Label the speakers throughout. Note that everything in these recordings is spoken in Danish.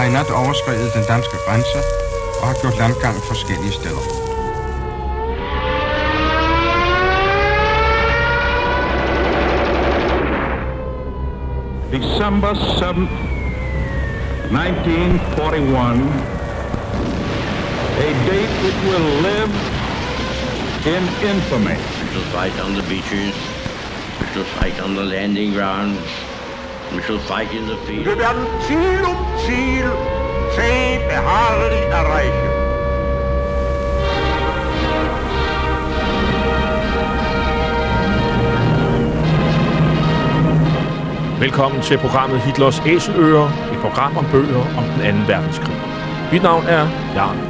Speaker 1: har i nat overskrevet den danske grænse og har gjort landgang forskellige steder.
Speaker 2: December 7th, 1941, a date which will live in infamy.
Speaker 3: We shall fight on the beaches. We shall fight on the landing grounds. We shall fight in the field.
Speaker 4: Wir werden Ziel um Ziel zäh beharrlich erreichen.
Speaker 5: Velkommen til programmet Hitlers Æseløer, et program om bøger om den anden verdenskrig. Mit navn er Jan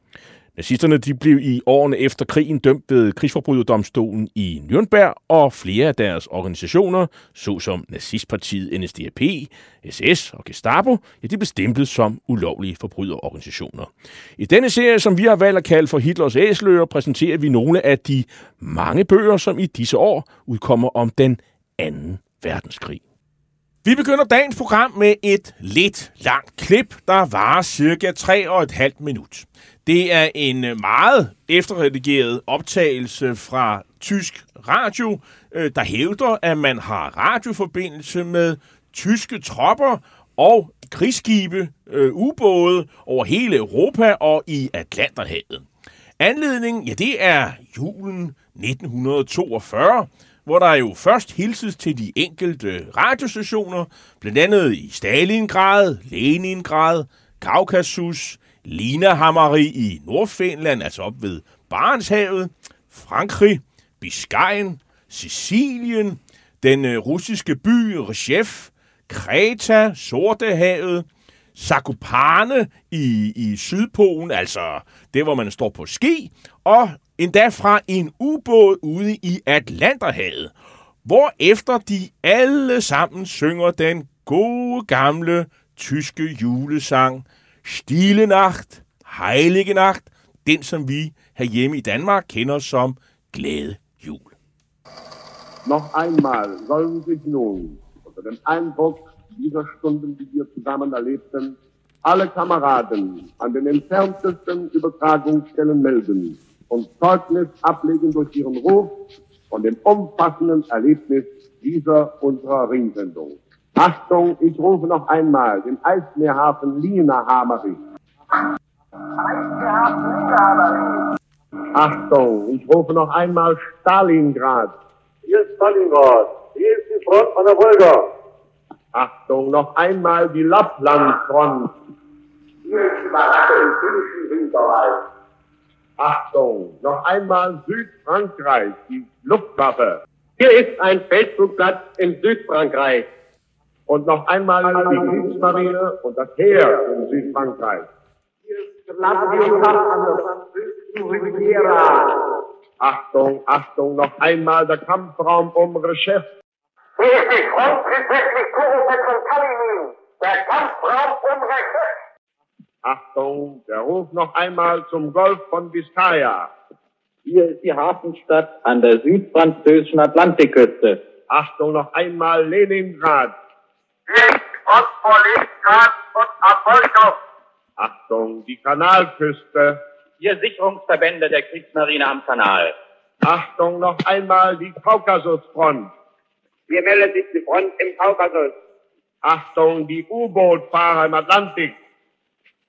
Speaker 5: Nazisterne de blev i årene efter krigen dømt ved krigsforbryderdomstolen i Nürnberg, og flere af deres organisationer, såsom nazistpartiet NSDAP, SS og Gestapo, ja, de blev stemplet som ulovlige forbryderorganisationer. I denne serie, som vi har valgt at kalde for Hitlers æsløer, præsenterer vi nogle af de mange bøger, som i disse år udkommer om den anden verdenskrig. Vi begynder dagens program med et lidt langt klip, der varer cirka 3,5 minut. Det er en øh, meget efterredigeret optagelse fra tysk radio, øh, der hævder, at man har radioforbindelse med tyske tropper og krigsskibe, øh, ubåde over hele Europa og i Atlanterhavet. Anledningen, ja, det er julen 1942, hvor der jo først hilses til de enkelte radiostationer, blandt andet i Stalingrad, Leningrad, Kaukasus, Linahammeri i Nordfinland, altså op ved Barentshavet, Frankrig, Biscayen, Sicilien, den øh, russiske by Rechef, Kreta, Sortehavet, Zakopane i, i Sydpolen, altså det, hvor man står på ski, og endda fra en ubåd ude i Atlanterhavet, hvor efter de alle sammen synger den gode gamle tyske julesang Stille Nacht, Heilige Nacht, den som vi herhjemme i Danmark kender som Glæde Jul.
Speaker 6: Noch einmal sollen sich nun unter dem Eindruck dieser Stunden, die wir zusammen erlebten, alle Kameraden an den entferntesten Übertragungsstellen melden und Zeugnis ablegen durch ihren Ruf von dem umfassenden Erlebnis dieser unserer Ringsendung. Achtung, ich rufe noch einmal den Eismeerhafen Lina-Hammerich. Achtung, ich rufe noch einmal Stalingrad.
Speaker 7: Hier ist Stalingrad. Hier ist die Front an der Wolga.
Speaker 6: Achtung, noch einmal die Lapplandfront.
Speaker 7: Hier ist die Baracke im finnischen Winterwald.
Speaker 6: Achtung, noch einmal Südfrankreich, die Luftwaffe.
Speaker 7: Hier ist ein Feldflugplatz in Südfrankreich.
Speaker 6: Und noch einmal die Kriegsmarine und das Heer in Südfrankreich.
Speaker 7: Hier ist Gladiola an der französischen Riviera.
Speaker 6: Achtung, Achtung, noch einmal der Kampfraum um Reshef.
Speaker 7: Hier ist die Kurobek von Kalinin. Der Kampfraum um Rechef.
Speaker 6: Achtung, der Ruf noch einmal zum Golf von Biskaya.
Speaker 8: Hier ist die Hafenstadt an der südfranzösischen Atlantikküste.
Speaker 6: Achtung, noch einmal Leningrad.
Speaker 7: Hier ist Ostpolisgrad und Apolkov.
Speaker 6: Achtung, die Kanalküste.
Speaker 8: Hier Sicherungsverbände der Kriegsmarine am Kanal.
Speaker 6: Achtung, noch einmal die Kaukasusfront.
Speaker 7: Hier meldet sich die Front im Kaukasus.
Speaker 6: Achtung, die U-Bootfahrer im Atlantik.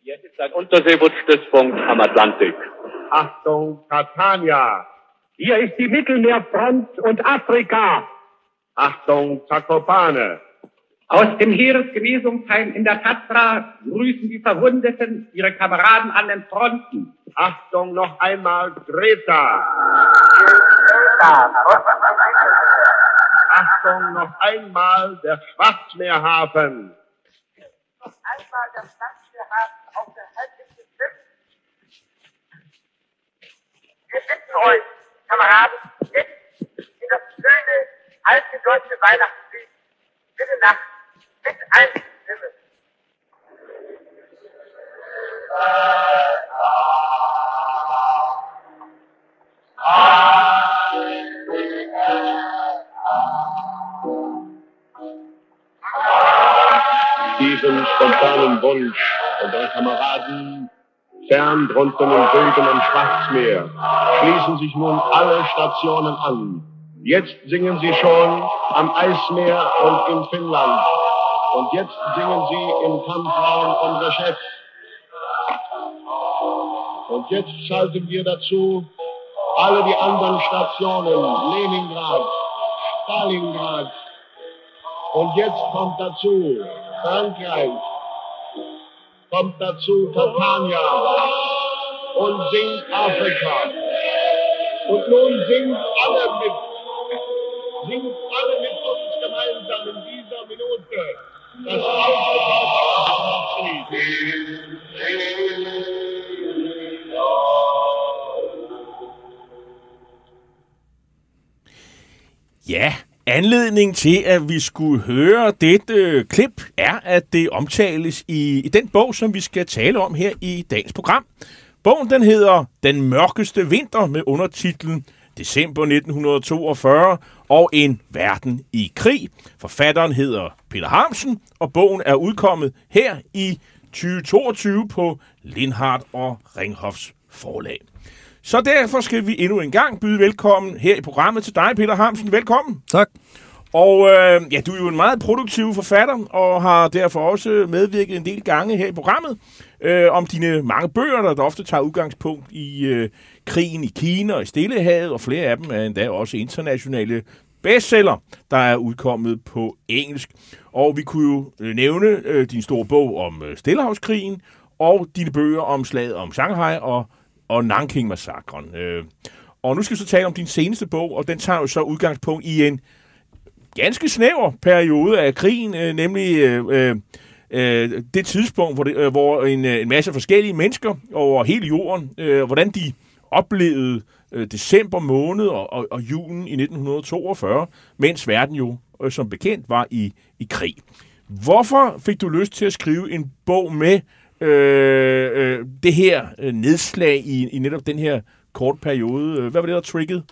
Speaker 8: Hier ist ein Unterseebootsstützpunkt am Atlantik.
Speaker 6: Achtung, Catania.
Speaker 7: Hier ist die Mittelmeerfront und Afrika.
Speaker 6: Achtung, Zakopane.
Speaker 9: Aus dem Heeresgenesungsheim in der Tatra grüßen die Verwundeten ihre Kameraden an den Fronten.
Speaker 6: Achtung, noch einmal Greta. Achtung, noch einmal der Schwarzmeerhafen.
Speaker 7: noch einmal wir haben auf der Haltung geknüpft. Wir bitten euch, Kameraden, jetzt in das schöne, alte deutsche Weihnachtslied, Bitte Nacht, mit Einstimme.
Speaker 6: Diesen spontanen Wunsch unserer Kameraden fern drunten im am Schwarzmeer schließen sich nun alle Stationen an. Jetzt singen sie schon am Eismeer und in Finnland. Und jetzt singen sie im Kampfraum unser Chef. Und jetzt schalten wir dazu alle die anderen Stationen, Leningrad, Stalingrad. Und jetzt kommt dazu Frankreich, kommt dazu Tatania und singt Afrika. Und nun singt alle mit, singt alle mit uns gemeinsam in dieser Minute
Speaker 5: Ja, anledning til, at vi skulle høre dette øh, klip, er, at det omtales i, i den bog, som vi skal tale om her i dagens program. Bogen den hedder Den mørkeste vinter med undertitlen December 1942 og en verden i krig. Forfatteren hedder Peter Harmsen, og bogen er udkommet her i 2022 på Lindhardt og Ringhoffs forlag. Så derfor skal vi endnu en gang byde velkommen her i programmet til dig, Peter Hamsen. Velkommen.
Speaker 10: Tak.
Speaker 5: Og øh, ja, du er jo en meget produktiv forfatter, og har derfor også medvirket en del gange her i programmet øh, om dine mange bøger, der, der ofte tager udgangspunkt i øh, krigen i Kina og i Stillehavet, og flere af dem er endda også internationale bestseller, der er udkommet på engelsk. Og vi kunne jo øh, nævne øh, din store bog om øh, Stillehavskrigen, og dine bøger om slaget om Shanghai og og Nanking-massakren. Øh, og nu skal vi så tale om din seneste bog, og den tager jo så udgangspunkt i en ganske snæver periode af krigen, øh, nemlig øh, øh, øh det tidspunkt, hvor, det, øh, hvor en, øh, en masse forskellige mennesker over hele jorden, øh, hvordan de oplevede øh, december måned og, og, og julen i 1942, mens verden jo øh, som bekendt var i, i krig. Hvorfor fik du lyst til at skrive en bog med øh, øh, det her øh, nedslag i, i netop den her kort periode. Hvad var det, der triggede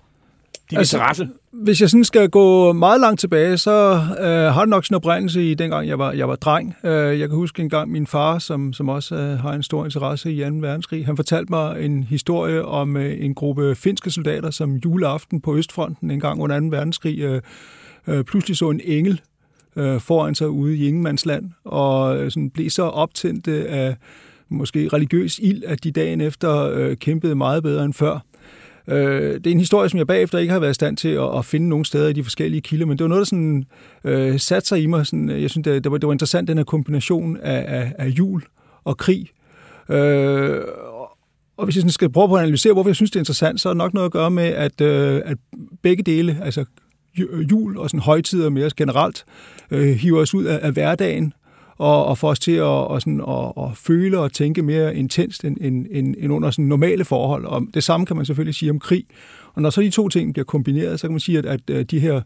Speaker 5: din altså, interesse?
Speaker 10: Hvis jeg sådan skal gå meget langt tilbage, så øh, har det nok sin oprindelse i dengang, jeg var, jeg var dreng. Øh, jeg kan huske en gang min far, som, som også øh, har en stor interesse i 2. verdenskrig, han fortalte mig en historie om øh, en gruppe finske soldater, som juleaften på Østfronten en gang under 2. verdenskrig øh, øh, pludselig så en engel øh, foran sig ude i Ingemandsland, og øh, sådan blev så optændte af måske religiøs ild, at de dagen efter øh, kæmpede meget bedre end før. Øh, det er en historie, som jeg bagefter ikke har været i stand til at, at finde nogen steder i de forskellige kilder, men det var noget, der sådan, øh, satte sig i mig. Sådan, øh, jeg synes, det, det, var, det var interessant, den her kombination af, af, af jul og krig. Øh, og hvis jeg sådan skal prøve på at analysere, hvorfor jeg synes, det er interessant, så er det nok noget at gøre med, at, øh, at begge dele, altså jul og sådan højtider mere generelt, øh, hiver os ud af, af hverdagen og, og får os til at, og sådan, og, og føle og tænke mere intenst end, end, end, end under sådan normale forhold. Og det samme kan man selvfølgelig sige om krig. Og når så de to ting bliver kombineret, så kan man sige, at, at øh, de her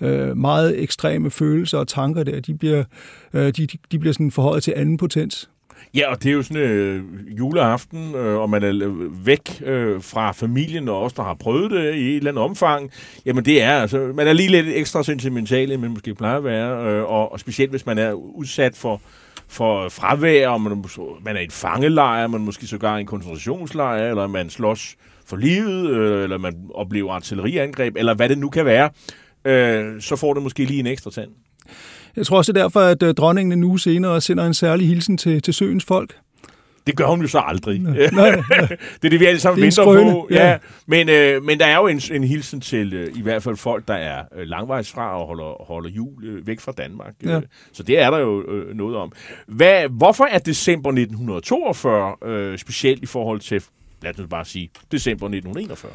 Speaker 10: øh, meget ekstreme følelser og tanker der, de bliver, øh, de, de bliver sådan forhøjet til anden potens.
Speaker 5: Ja, og det er jo sådan øh, juleaften, øh, og man er væk øh, fra familien, og også der har prøvet det i et eller andet omfang. Jamen det er altså, man er lige lidt ekstra sentimental, end man måske plejer at være, øh, og, og specielt hvis man er udsat for for fravær, og man, man er i et fangelejr, man måske sågar i en koncentrationslejr, eller man slås for livet, øh, eller man oplever artilleriangreb, eller hvad det nu kan være, øh, så får det måske lige en ekstra tand.
Speaker 10: Jeg tror også, det er derfor, at øh, dronningen en uge senere sender en særlig hilsen til, til søens folk.
Speaker 5: Det gør hun jo så aldrig. Nej, nej, nej. det er det, vi alle sammen venter på. Ja. Ja. Men, øh, men der er jo en, en hilsen til øh, i hvert fald folk, der er øh, langvejsfra og holder, holder jul øh, væk fra Danmark. Ja. Øh, så det er der jo øh, noget om. Hvad, hvorfor er december 1942 øh, specielt i forhold til, lad os bare sige, december 1941?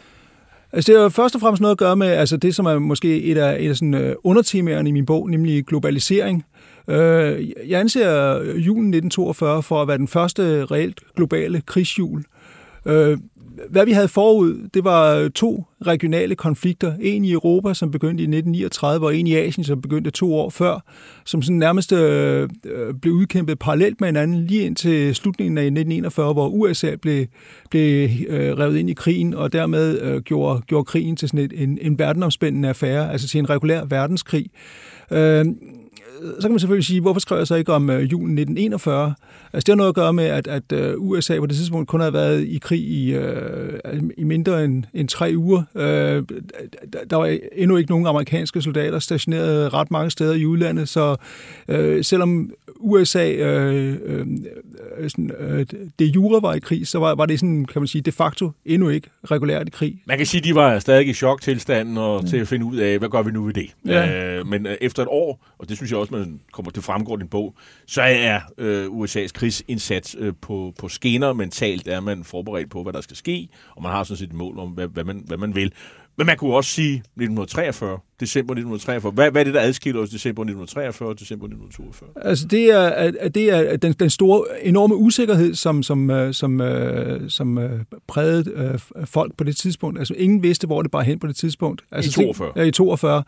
Speaker 10: Altså, det har først og fremmest noget at gøre med altså, det, som er måske et af, et af sådan, øh, uh, undertemaerne i min bog, nemlig globalisering. Øh, jeg anser øh, julen 1942 for at være den første reelt globale krigsjul. Øh, hvad vi havde forud, det var øh, to regionale konflikter. En i Europa, som begyndte i 1939, og en i Asien, som begyndte to år før, som sådan nærmest øh, øh blev udkæmpet parallelt med hinanden, lige indtil slutningen af 1941, hvor USA blev, blev øh, revet ind i krigen, og dermed øh, gjorde, gjorde krigen til sådan et, en, en verdenomspændende affære, altså til en regulær verdenskrig. Øh, så kan man selvfølgelig sige, hvorfor skrev jeg så ikke om øh, julen 1941? Altså, det har noget at gøre med, at, at øh, USA på det tidspunkt kun havde været i krig i, øh, i mindre end, end tre uger. Øh, der var endnu ikke nogen amerikanske soldater stationeret ret mange steder i udlandet, så øh, selvom USA øh, øh, sådan, øh, det jure var i krig, så var, var det sådan, kan man sige, de facto endnu ikke regulært i krig.
Speaker 5: Man kan sige, at de var stadig i choktilstanden og ja. til at finde ud af, hvad gør vi nu ved det? Ja. Øh, men øh, efter et år, og det synes jeg også, man kommer til fremgår din bog, så er øh, USA's krigsindsats øh, på, på skinner mentalt, er man forberedt på, hvad der skal ske, og man har sådan set et mål om, hvad, hvad, man, hvad man vil. Men man kunne også sige 1943, december 1943. Hvad, hvad er det, der adskiller os december 1943 og december 1942?
Speaker 10: Altså det er, at det er den, den store, enorme usikkerhed, som, som, øh, som, øh, som øh, prægede folk på det tidspunkt. Altså ingen vidste, hvor det bare hen på det tidspunkt. Altså,
Speaker 5: I 42?
Speaker 10: Ja, i 42.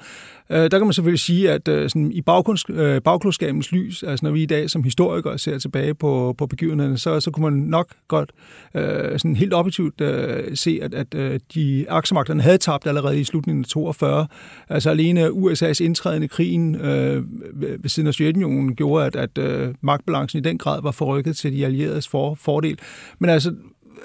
Speaker 10: Der kan man selvfølgelig sige, at sådan, i bagklodskabens lys, altså når vi i dag som historikere ser tilbage på, på begivenhederne, så, så kunne man nok godt sådan helt objektivt se, at, at de aksemagterne havde tabt allerede i slutningen af 42. Altså alene USA's indtræden i krigen øh, ved siden af Sovjetunionen gjorde, at, at øh, magtbalancen i den grad var forrykket til de allieredes for, fordel. Men altså,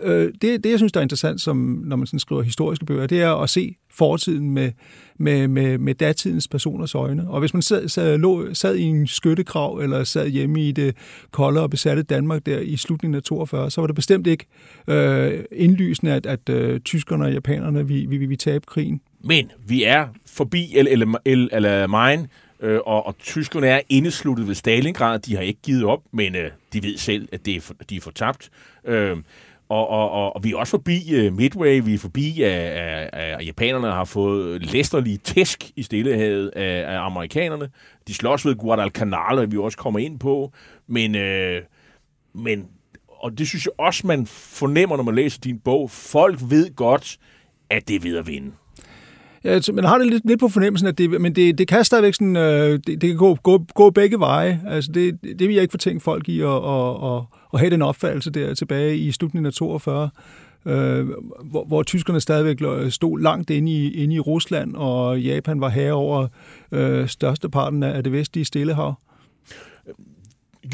Speaker 10: øh, det, det, jeg synes, der er interessant, som, når man sådan skriver historiske bøger, det er at se fortiden med, med, med, med datidens personers øjne. Og hvis man sad, sad, lå, sad i en skyttekrav, eller sad hjemme i det kolde og besatte Danmark der i slutningen af 42, så var det bestemt ikke øh, indlysende, at, at øh, tyskerne og japanerne vi, vi, vi, vi tabe krigen.
Speaker 5: Men vi er forbi El, El, El, El Alamein, øh, og, og tyskerne er indesluttet ved Stalingrad. De har ikke givet op, men øh, de ved selv, at det er for, de er fortabt. Øh, og, og, og, og vi er også forbi uh, Midway, vi er forbi, at, at, at japanerne har fået læsterlige tæsk i stillehavet af, af amerikanerne. De slås ved Guadalcanal, og vi også kommer ind på. Men, øh, men, og det synes jeg også, man fornemmer, når man læser din bog. Folk ved godt, at det er ved at vinde.
Speaker 10: Ja, man har det lidt, lidt på fornemmelsen, at det, men det, det kan stadigvæk sådan, øh, det, det kan gå, gå, gå begge veje. Altså det, det vil jeg ikke fortænke folk i at, at, at, at have den opfattelse der tilbage i slutningen af 42 øh, hvor, hvor tyskerne stadigvæk stod langt inde i, inde i Rusland, og Japan var her over øh, størsteparten af det vestlige Stillehav.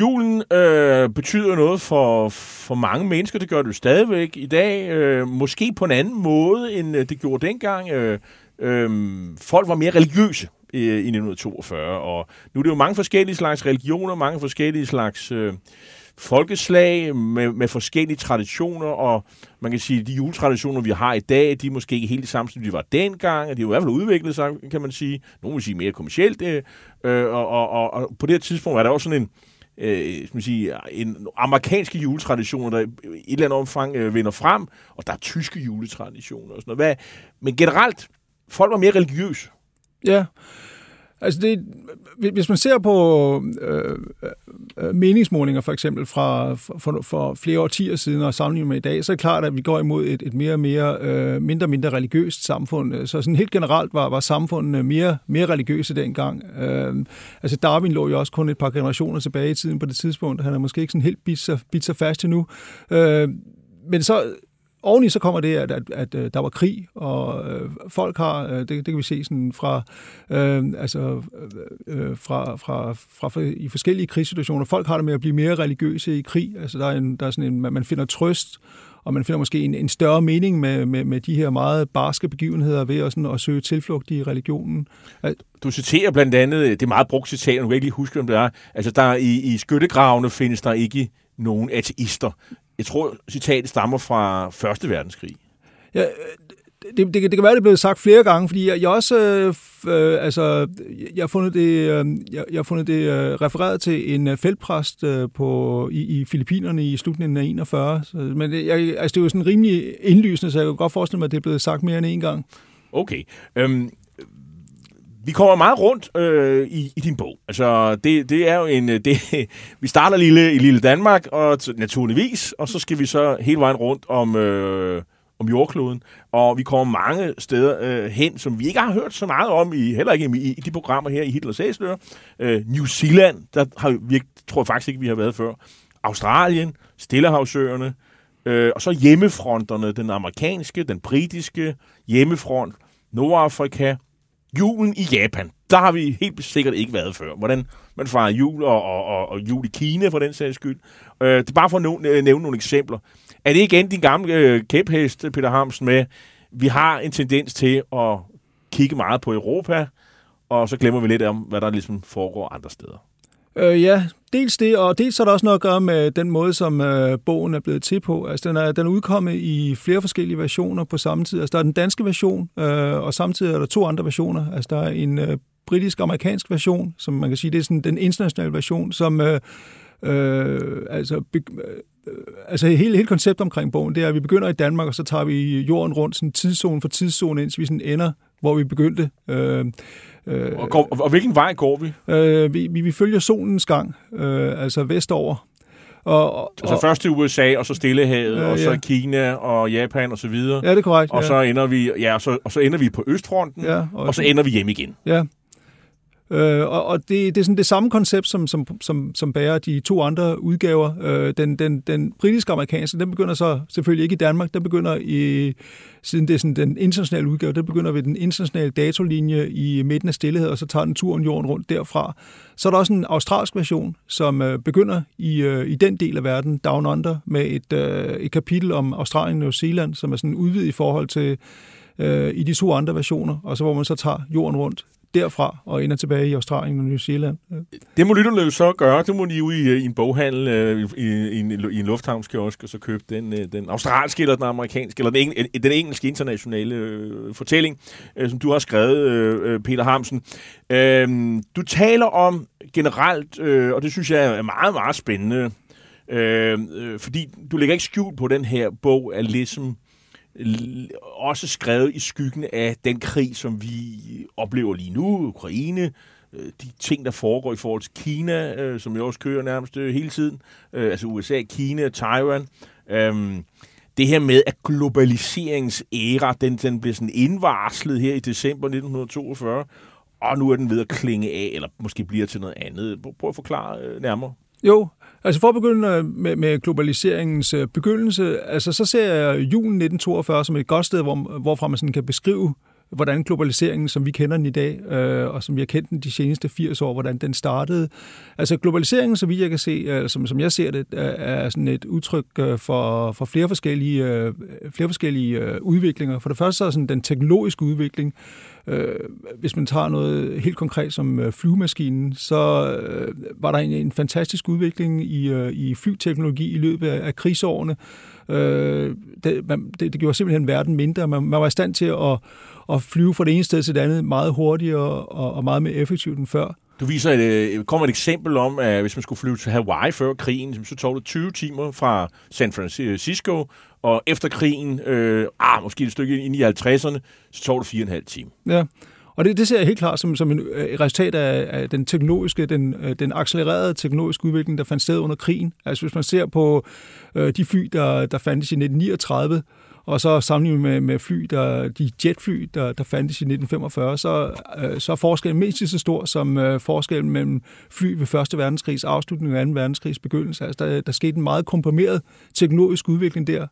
Speaker 5: Julen øh, betyder noget for, for mange mennesker. Det gør det jo stadigvæk i dag. Øh, måske på en anden måde, end øh, det gjorde dengang. Øh, Øhm, folk var mere religiøse i, i 1942, og nu er det jo mange forskellige slags religioner, mange forskellige slags øh, folkeslag med, med forskellige traditioner, og man kan sige, at de juletraditioner, vi har i dag, de er måske ikke helt de samme, som de var dengang, og de har i hvert fald udviklet sig, kan man sige. Nogle vil sige mere kommercielt, øh, øh og, og, og, og på det her tidspunkt er der også sådan en, øh, skal man sige, en amerikanske juletraditioner, der i et eller andet omfang øh, vinder frem, og der er tyske juletraditioner og sådan noget. Hvad, men generelt, folk var mere religiøse.
Speaker 10: Ja. Altså det, hvis man ser på øh, øh, meningsmålinger for eksempel fra for, for flere årtier siden og sammenlignet med i dag, så er det klart, at vi går imod et, et mere og mere øh, mindre mindre religiøst samfund. Så sådan helt generelt var, var samfundene mere, mere religiøse dengang. Øh, altså Darwin lå jo også kun et par generationer tilbage i tiden på det tidspunkt. Han er måske ikke sådan helt bidt sig, bidt sig fast endnu. Øh, men så oveni så kommer det, at, at, at, at der var krig, og øh, folk har, øh, det, det kan vi se sådan fra, øh, altså, øh, øh, fra, fra, fra, fra, i forskellige krigssituationer, folk har det med at blive mere religiøse i krig, altså der er, en, der er sådan en, man finder trøst, og man finder måske en, en større mening med, med, med de her meget barske begivenheder ved at, sådan, at søge tilflugt i religionen.
Speaker 5: Du citerer blandt andet, øh, det er meget brugt citat, nu kan ikke lige huske, hvem det er, altså der i, i skyttegravene findes der ikke nogen ateister. Jeg tror, citatet stammer fra Første Verdenskrig.
Speaker 10: Ja, det, det, det kan være, det er blevet sagt flere gange, fordi jeg, jeg også, øh, altså, jeg har fundet det, øh, jeg, jeg har fundet det øh, refereret til en øh, feltpræst øh, på, i, i Filippinerne i slutningen af 41. Så, men det, jeg, altså, det er jo sådan rimelig indlysende, så jeg kan godt forestille mig, at det er blevet sagt mere end en gang.
Speaker 5: Okay. Øhm, vi kommer meget rundt øh, i, i din bog. Altså, det, det er jo en... Øh, det, vi starter lille, i lille Danmark, og t- naturligvis, og så skal vi så hele vejen rundt om, øh, om jordkloden. Og vi kommer mange steder øh, hen, som vi ikke har hørt så meget om, i, heller ikke i, i de programmer her i Hitlers Æsler. Øh, New Zealand, der har vi, tror jeg faktisk ikke, vi har været før. Australien, Stillehavsøerne, øh, og så hjemmefronterne, den amerikanske, den britiske hjemmefront, Nordafrika, julen i Japan. Der har vi helt sikkert ikke været før. Hvordan man fejrer jul og, og, og, og jul i Kina for den sags skyld. Øh, det er bare for at nævne, øh, nævne nogle eksempler. Er det igen din gamle øh, kæphest, Peter Hamsen, med, vi har en tendens til at kigge meget på Europa, og så glemmer vi lidt om, hvad der ligesom foregår andre steder.
Speaker 10: Øh, ja, dels det, og dels har der også noget at gøre med den måde, som øh, bogen er blevet til på. Altså, den er, den er udkommet i flere forskellige versioner på samme tid. Altså, der er den danske version, øh, og samtidig er der to andre versioner. Altså, der er en øh, britisk-amerikansk version, som man kan sige, det er sådan den internationale version, som øh, øh, altså, be, øh, altså hele, hele konceptet omkring bogen, det er, at vi begynder i Danmark, og så tager vi jorden rundt sådan tidszone for tidszone, indtil vi sådan ender, hvor vi begyndte. Øh,
Speaker 5: øh, og, går, og hvilken vej går vi?
Speaker 10: Øh, vi, vi, vi følger solens gang, øh, altså vestover. Og, og,
Speaker 5: altså først til USA, og så Stillehavet,
Speaker 10: Øh,
Speaker 5: og så
Speaker 10: ja.
Speaker 5: Kina og Japan og så videre.
Speaker 10: Ja, det er korrekt,
Speaker 5: Og
Speaker 10: ja.
Speaker 5: så ender vi, ja, og så, og så ender vi på Østfronten,
Speaker 10: Ja,
Speaker 5: og,
Speaker 10: og-
Speaker 5: og så ender vi hjem igen.
Speaker 10: Ja. Øh, og og det, det er sådan det samme koncept, som, som, som, som bærer de to andre udgaver. Øh, den, den, den britiske-amerikanske, den begynder så selvfølgelig ikke i Danmark, den begynder i, siden det er sådan den internationale udgave, den begynder ved den internationale datolinje i midten af stillhed, og så tager den turen jorden rundt derfra. Så er der også en australsk version, som øh, begynder i, øh, i den del af verden, Down Under, med et, øh, et kapitel om Australien og New Zealand, som er sådan udvidet i forhold til øh, i de to andre versioner, og så hvor man så tager jorden rundt derfra og ender tilbage i Australien og New Zealand.
Speaker 5: Det må lytterne jo så gøre. Det må de ud i, øh, i en boghandel, øh, i, i, en, i en lufthavnskiosk, og så købe den, øh, den australske eller den amerikanske, eller den, eng, den engelske internationale øh, fortælling, øh, som du har skrevet, øh, Peter Hamsen. Øh, du taler om generelt, øh, og det synes jeg er meget, meget spændende, øh, fordi du lægger ikke skjul på den her bog, er ligesom også skrevet i skyggen af den krig, som vi oplever lige nu, Ukraine, øh, de ting, der foregår i forhold til Kina, øh, som jo også kører nærmest øh, hele tiden, øh, altså USA, Kina, Taiwan. Øhm, det her med, at globaliseringsæra, den, den blev sådan indvarslet her i december 1942, og nu er den ved at klinge af, eller måske bliver til noget andet. Prøv- Prøv at forklare øh, nærmere.
Speaker 10: Jo, altså for at begynde øh, med, med globaliseringens øh, begyndelse, altså så ser jeg julen 1942 som et godt sted, hvor, hvorfra man sådan kan beskrive, hvordan globaliseringen, som vi kender den i dag, øh, og som vi har kendt den de seneste 80 år, hvordan den startede. Altså globaliseringen, så vi jeg kan se, øh, som, som jeg ser det, er, er sådan et udtryk øh, for, for flere forskellige, øh, flere forskellige øh, udviklinger. For det første så er sådan den teknologiske udvikling. Øh, hvis man tager noget helt konkret som øh, flyvemaskinen, så øh, var der en, en fantastisk udvikling i, øh, i flyteknologi i løbet af, af krigsårene. Øh, det, man, det, det gjorde simpelthen verden mindre. Man, man var i stand til at, at flyve fra det ene sted til det andet meget hurtigere og, og meget mere effektivt end før.
Speaker 5: Du viser et, øh, kommer et eksempel om, at hvis man skulle flyve til Hawaii før krigen, så tog det 20 timer fra San Francisco, og efter krigen, øh, ah, måske et stykke ind i 50'erne, så tog det 4,5 timer.
Speaker 10: Ja, og det, det ser jeg helt klart som, som en, øh, et resultat af, af den teknologiske, den, øh, den accelererede teknologiske udvikling, der fandt sted under krigen. Altså hvis man ser på øh, de fly, der, der fandtes i 1939, og så sammenlignet med, med fly, der, de jetfly, der, der fandtes i 1945, så, øh, så er forskellen mindst lige så stor som øh, forskellen mellem fly ved 1. verdenskrigs afslutning og 2. verdenskrigs begyndelse. Altså, der, der skete en meget komprimeret teknologisk udvikling der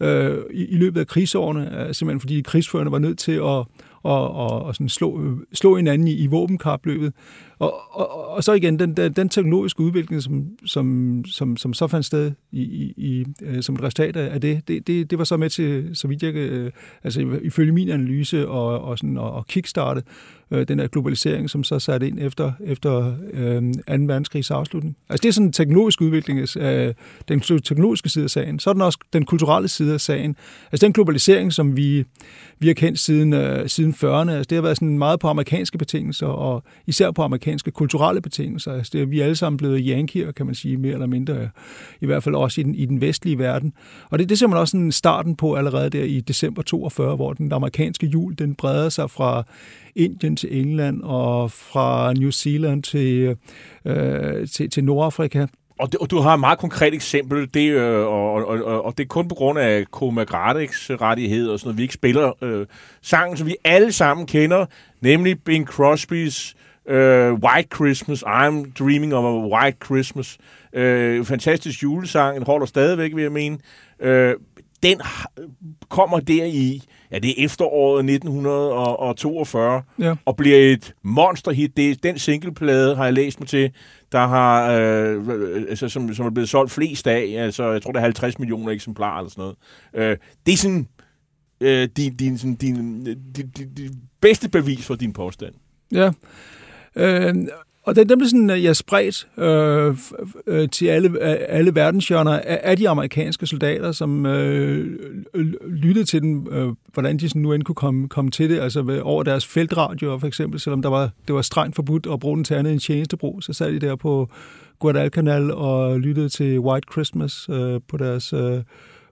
Speaker 10: øh, i, i løbet af krigsårene, øh, simpelthen fordi krigsførerne var nødt til at, og, og, og sådan slå, slå hinanden i, i våbenkapløbet. Og, og, og så igen, den, den, den teknologiske udvikling, som, som, som, som så fandt sted i, i, i, øh, som et resultat af det, det, det, det var så med til, så vidt jeg øh, altså ifølge min analyse, og, og, sådan, og, og kickstarte øh, den her globalisering, som så satte ind efter, efter øh, 2. verdenskrigs afslutning. Altså det er sådan en teknologisk udvikling, øh, den teknologiske side af sagen. Så er den også den kulturelle side af sagen. Altså den globalisering, som vi, vi har kendt siden, øh, siden 40'erne. Altså, det har været sådan meget på amerikanske betingelser, og især på amerikanske kulturelle betingelser. Altså, det er vi alle sammen blevet yankier, kan man sige, mere eller mindre, i hvert fald også i den, i den vestlige verden. Og det, det ser man også sådan starten på allerede der i december 42, hvor den amerikanske jul, den breder sig fra Indien til England og fra New Zealand til, øh, til, til Nordafrika.
Speaker 5: Og, det, og du har et meget konkret eksempel, det, øh, og, og, og, og det er kun på grund af Koma Gradeks rettighed og sådan noget, vi ikke spiller øh, sangen, som vi alle sammen kender, nemlig Bing Crosbys øh, White Christmas, I'm Dreaming of a White Christmas. Øh, fantastisk julesang, den holder stadigvæk, vil jeg mene. Øh, den kommer der i, ja, det er efteråret 1942,
Speaker 10: ja.
Speaker 5: og bliver et monsterhit. Det er den singleplade, har jeg læst mig til, der har, øh, altså, som, som er blevet solgt flest af. Altså, jeg tror, det er 50 millioner eksemplarer eller sådan noget. Øh, det er sådan, øh, din, din, sådan, din, din, din, din bedste bevis for din påstand.
Speaker 10: Ja. Øh, og den, den blev sådan, ja, spredt øh, øh, til alle, alle verdenshjørner af, af de amerikanske soldater, som øh, lyttede til den, øh, hvordan de sådan nu end kunne komme, komme til det, altså ved, over deres feltradio for eksempel, selvom der var, det var strengt forbudt at bruge den til andet end tjenestebrug, så sad de der på Guadalcanal og lyttede til White Christmas øh, på deres... Øh,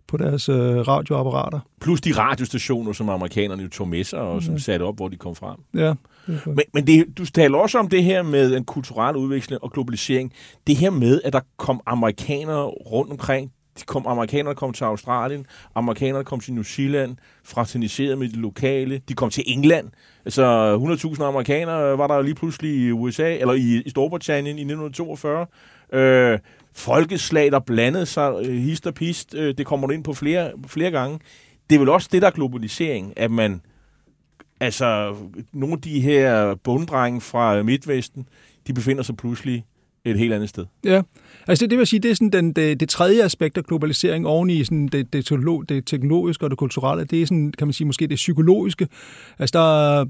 Speaker 10: på deres øh, radioapparater.
Speaker 5: Plus de radiostationer, som amerikanerne jo tog med sig, og som ja. satte op, hvor de kom frem.
Speaker 10: Ja.
Speaker 5: Men, men det, du taler også om det her med en kulturel udveksling og globalisering. Det her med, at der kom amerikanere rundt omkring. De kom, amerikanerne kom til Australien, amerikanerne kom til New Zealand, fraterniserede med de lokale. De kom til England. Altså 100.000 amerikanere var der lige pludselig i USA, eller i, i Storbritannien i 1942. Øh, folkeslag, der blandede sig øh, hist og pist. Øh, det kommer du ind på flere, flere gange. Det er vel også det, der er globalisering, at man altså, nogle af de her bunddrenge fra Midtvesten, de befinder sig pludselig et helt andet sted.
Speaker 10: Ja, altså det, det vil sige, det er sådan den, det, det tredje aspekt af globalisering oven i sådan det, det, det teknologiske og det kulturelle, det er sådan, kan man sige, måske det psykologiske. Altså der er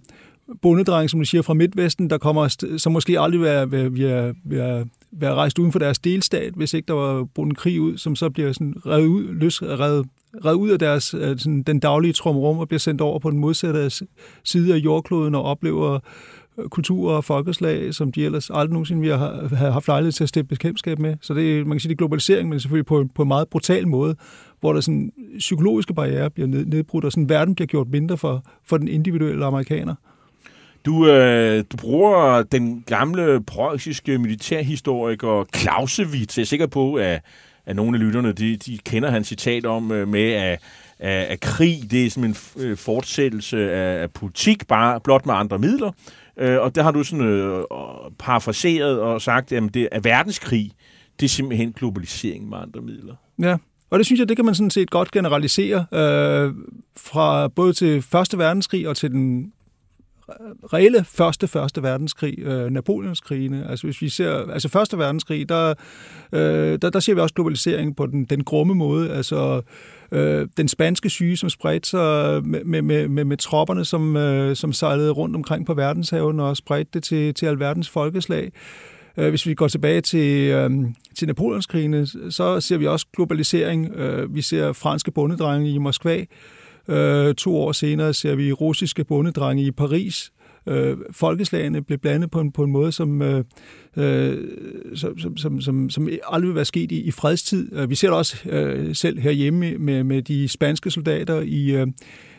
Speaker 10: bondedreng, som du siger, fra Midtvesten, der kommer, som måske aldrig vil, være, være, være, være rejst uden for deres delstat, hvis ikke der var brugt en krig ud, som så bliver sådan revet ud, løs, revet, reddet ud af deres, øh, sådan, den daglige trumrum og bliver sendt over på den modsatte side af jordkloden og oplever øh, kulturer og folkeslag, som de ellers aldrig nogensinde vi har haft lejlighed til at stifte bekendtskab med. Så det, man kan sige, det er globalisering, men selvfølgelig på, på en meget brutal måde, hvor der sådan psykologiske barriere bliver ned, nedbrudt, og sådan verden bliver gjort mindre for, for den individuelle amerikaner.
Speaker 5: Du, øh, du bruger den gamle preussiske militærhistoriker Clausewitz. Jeg er sikker på, at, at nogle af lytterne de, de kender hans citat om øh, med, at, at, at krig det er som en øh, fortsættelse af, af politik, bare blot med andre midler. Øh, og der har du sådan øh, parafraseret og sagt, at det er verdenskrig, det er simpelthen globalisering med andre midler.
Speaker 10: Ja, og det synes jeg, det kan man sådan set godt generalisere øh, fra både til Første Verdenskrig og til den reelle første, første verdenskrig, øh, Napoleonskrigene. Altså hvis vi ser, altså første verdenskrig, der, øh, der, der ser vi også globalisering på den, den grumme måde. Altså øh, den spanske syge, som spredte sig med, med, med, med, med tropperne, som, øh, som sejlede rundt omkring på verdenshaven og spredte det til, til alverdens folkeslag. Øh, hvis vi går tilbage til, øh, til Napoleonskrigene, så ser vi også globalisering. Øh, vi ser franske bondedrenge i Moskva, Øh, to år senere ser vi russiske bondedrenge i Paris. Øh, folkeslagene blev blandet på en, på en måde, som, øh, øh som, som, som, som, som aldrig vil være sket i, i fredstid. Øh, vi ser det også øh, selv herhjemme med, med de spanske soldater i, øh,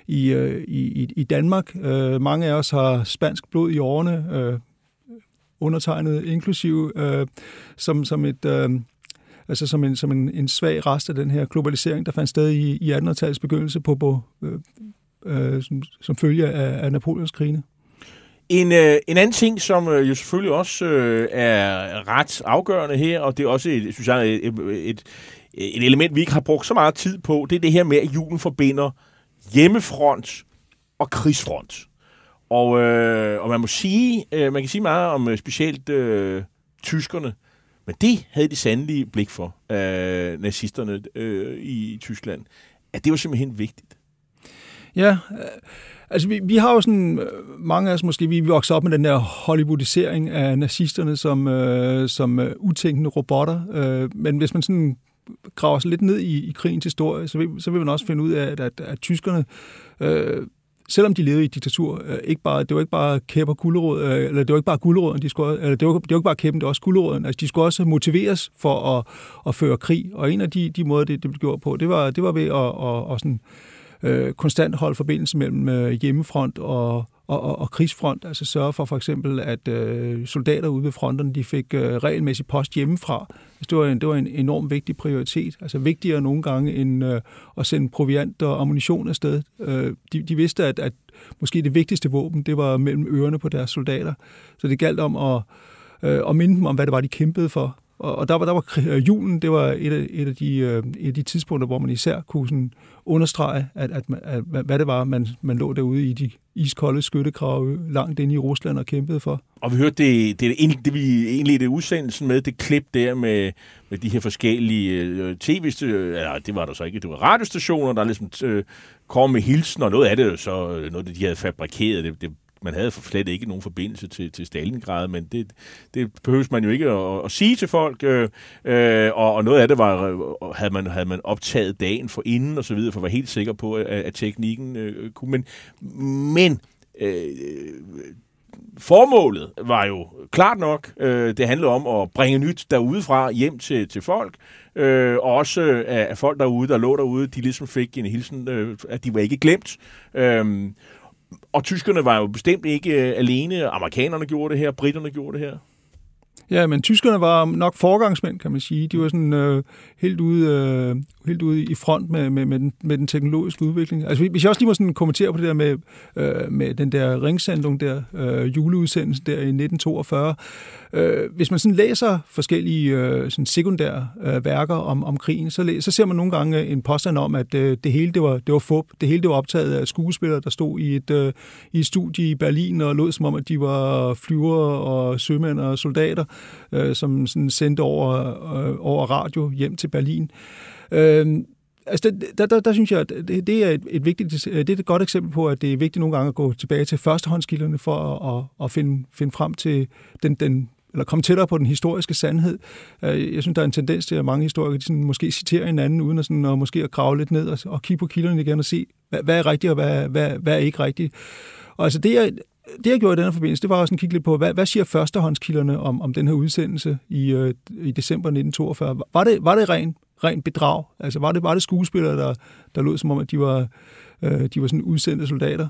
Speaker 10: i, øh, i, i Danmark. Øh, mange af os har spansk blod i årene, øh, undertegnet inklusiv, øh, som, som et... Øh, altså som en, som en, en svag rest af den her globalisering, der fandt sted i, i 1800-tallets begyndelse på, på øh, øh, som, som følge af, af Napoleons krigene.
Speaker 5: En, øh, en anden ting, som øh, jo selvfølgelig også øh, er ret afgørende her, og det er også et, synes jeg, et, et, et element, vi ikke har brugt så meget tid på, det er det her med, at julen forbinder hjemmefront og krigsfront. Og, øh, og man må sige, øh, man kan sige meget om øh, specielt øh, tyskerne, men det havde de sandelig blik for, øh, nazisterne øh, i Tyskland. At det var simpelthen vigtigt.
Speaker 10: Ja, øh, altså vi, vi har jo sådan, øh, mange af os måske, vi vokset op med den der Hollywoodisering af nazisterne som, øh, som uh, utænkende robotter. Øh, men hvis man sådan graver sig lidt ned i, i krigens historie, så vil, så vil man også finde ud af, at, at, at tyskerne øh, selvom de levede i et diktatur, øh, ikke bare, det var ikke bare kæp og guldråd, øh, eller det var ikke bare guldråden, de skulle, eller det var, det var ikke bare kæppen, det var også guldråden. Altså, de skulle også motiveres for at, at føre krig, og en af de, de måder, det, det blev gjort på, det var, det var ved at, at, at sådan, øh, Øh, konstant holde forbindelse mellem øh, hjemmefront og, og, og, og krigsfront, altså sørge for for eksempel, at øh, soldater ude ved fronterne, de fik øh, regelmæssig post hjemmefra. Altså, det, var en, det var en enorm vigtig prioritet, altså vigtigere nogle gange end øh, at sende proviant og ammunition afsted. Øh, de, de vidste, at, at måske det vigtigste våben, det var mellem ørerne på deres soldater. Så det galt om at, øh, at minde dem om, hvad det var, de kæmpede for. Og, og der var, der var øh, julen, det var et af, et af, de, øh, et af de tidspunkter, hvor man især kunne sådan understrege, at, at, at, hvad det var, man, man lå derude i de iskolde skyttegrave langt inde i Rusland og kæmpede for.
Speaker 5: Og vi hørte det, det, det, det vi egentlig det udsendelsen med, det klip der med, med de her forskellige øh, tv øh, eller det var der så ikke, det var radiostationer, der ligesom øh, kom med hilsen, og noget af det så øh, noget, de havde fabrikeret, det, det man havde for slet ikke nogen forbindelse til, til Stalingrad, men det, det behøves man jo ikke at, at sige til folk. Øh, øh, og, og noget af det var, øh, havde man, havde man optaget dagen for inden og så videre, for at være helt sikker på, at, at teknikken øh, kunne. Men, men øh, formålet var jo klart nok. Øh, det handlede om at bringe nyt derudefra hjem til, til folk. Øh, og også øh, at folk derude, der lå derude, de ligesom fik en hilsen, øh, at de var ikke glemt. Øh, og tyskerne var jo bestemt ikke øh, alene. Amerikanerne gjorde det her, britterne gjorde det her.
Speaker 10: Ja, men tyskerne var nok forgangsmænd, kan man sige. De var sådan øh, helt, ude, øh, helt ude i front med, med, med, den, med den teknologiske udvikling. Altså, hvis jeg også lige må sådan kommentere på det der med, øh, med den der ringsendung der, øh, juleudsendelse der i 1942. Øh, hvis man sådan læser forskellige øh, sådan sekundære øh, værker om, om krigen, så, læ- så ser man nogle gange en påstand om, at øh, det hele det var, det var fup. Det hele det var optaget af skuespillere, der stod i et, øh, i et studie i Berlin og lod som om, at de var flyver og sømænd og soldater, øh, som sådan sendte over, øh, over radio hjem til Berlin. Øh, Altså, der, der, der synes jeg, at det, det er et, et vigtigt, det er et godt eksempel på, at det er vigtigt nogle gange at gå tilbage til førstehåndskilderne for at, at, at finde, finde frem til den, den, eller komme tættere på den historiske sandhed. Øh, jeg synes, der er en tendens til, at mange historikere de sådan, måske citerer hinanden, uden at, sådan, at måske at grave lidt ned og, og kigge på kilderne igen og se, hvad, hvad er rigtigt og hvad, hvad, hvad er ikke rigtigt. Og altså det, jeg, det, jeg gjorde i denne forbindelse, det var også at kigge lidt på, hvad, hvad siger førstehåndskilderne om, om den her udsendelse i, øh, i december 1942? Var det, var det ren, ren bedrag? Altså var det, var det skuespillere, der, der lød som om, at de var, øh, de var sådan udsendte soldater?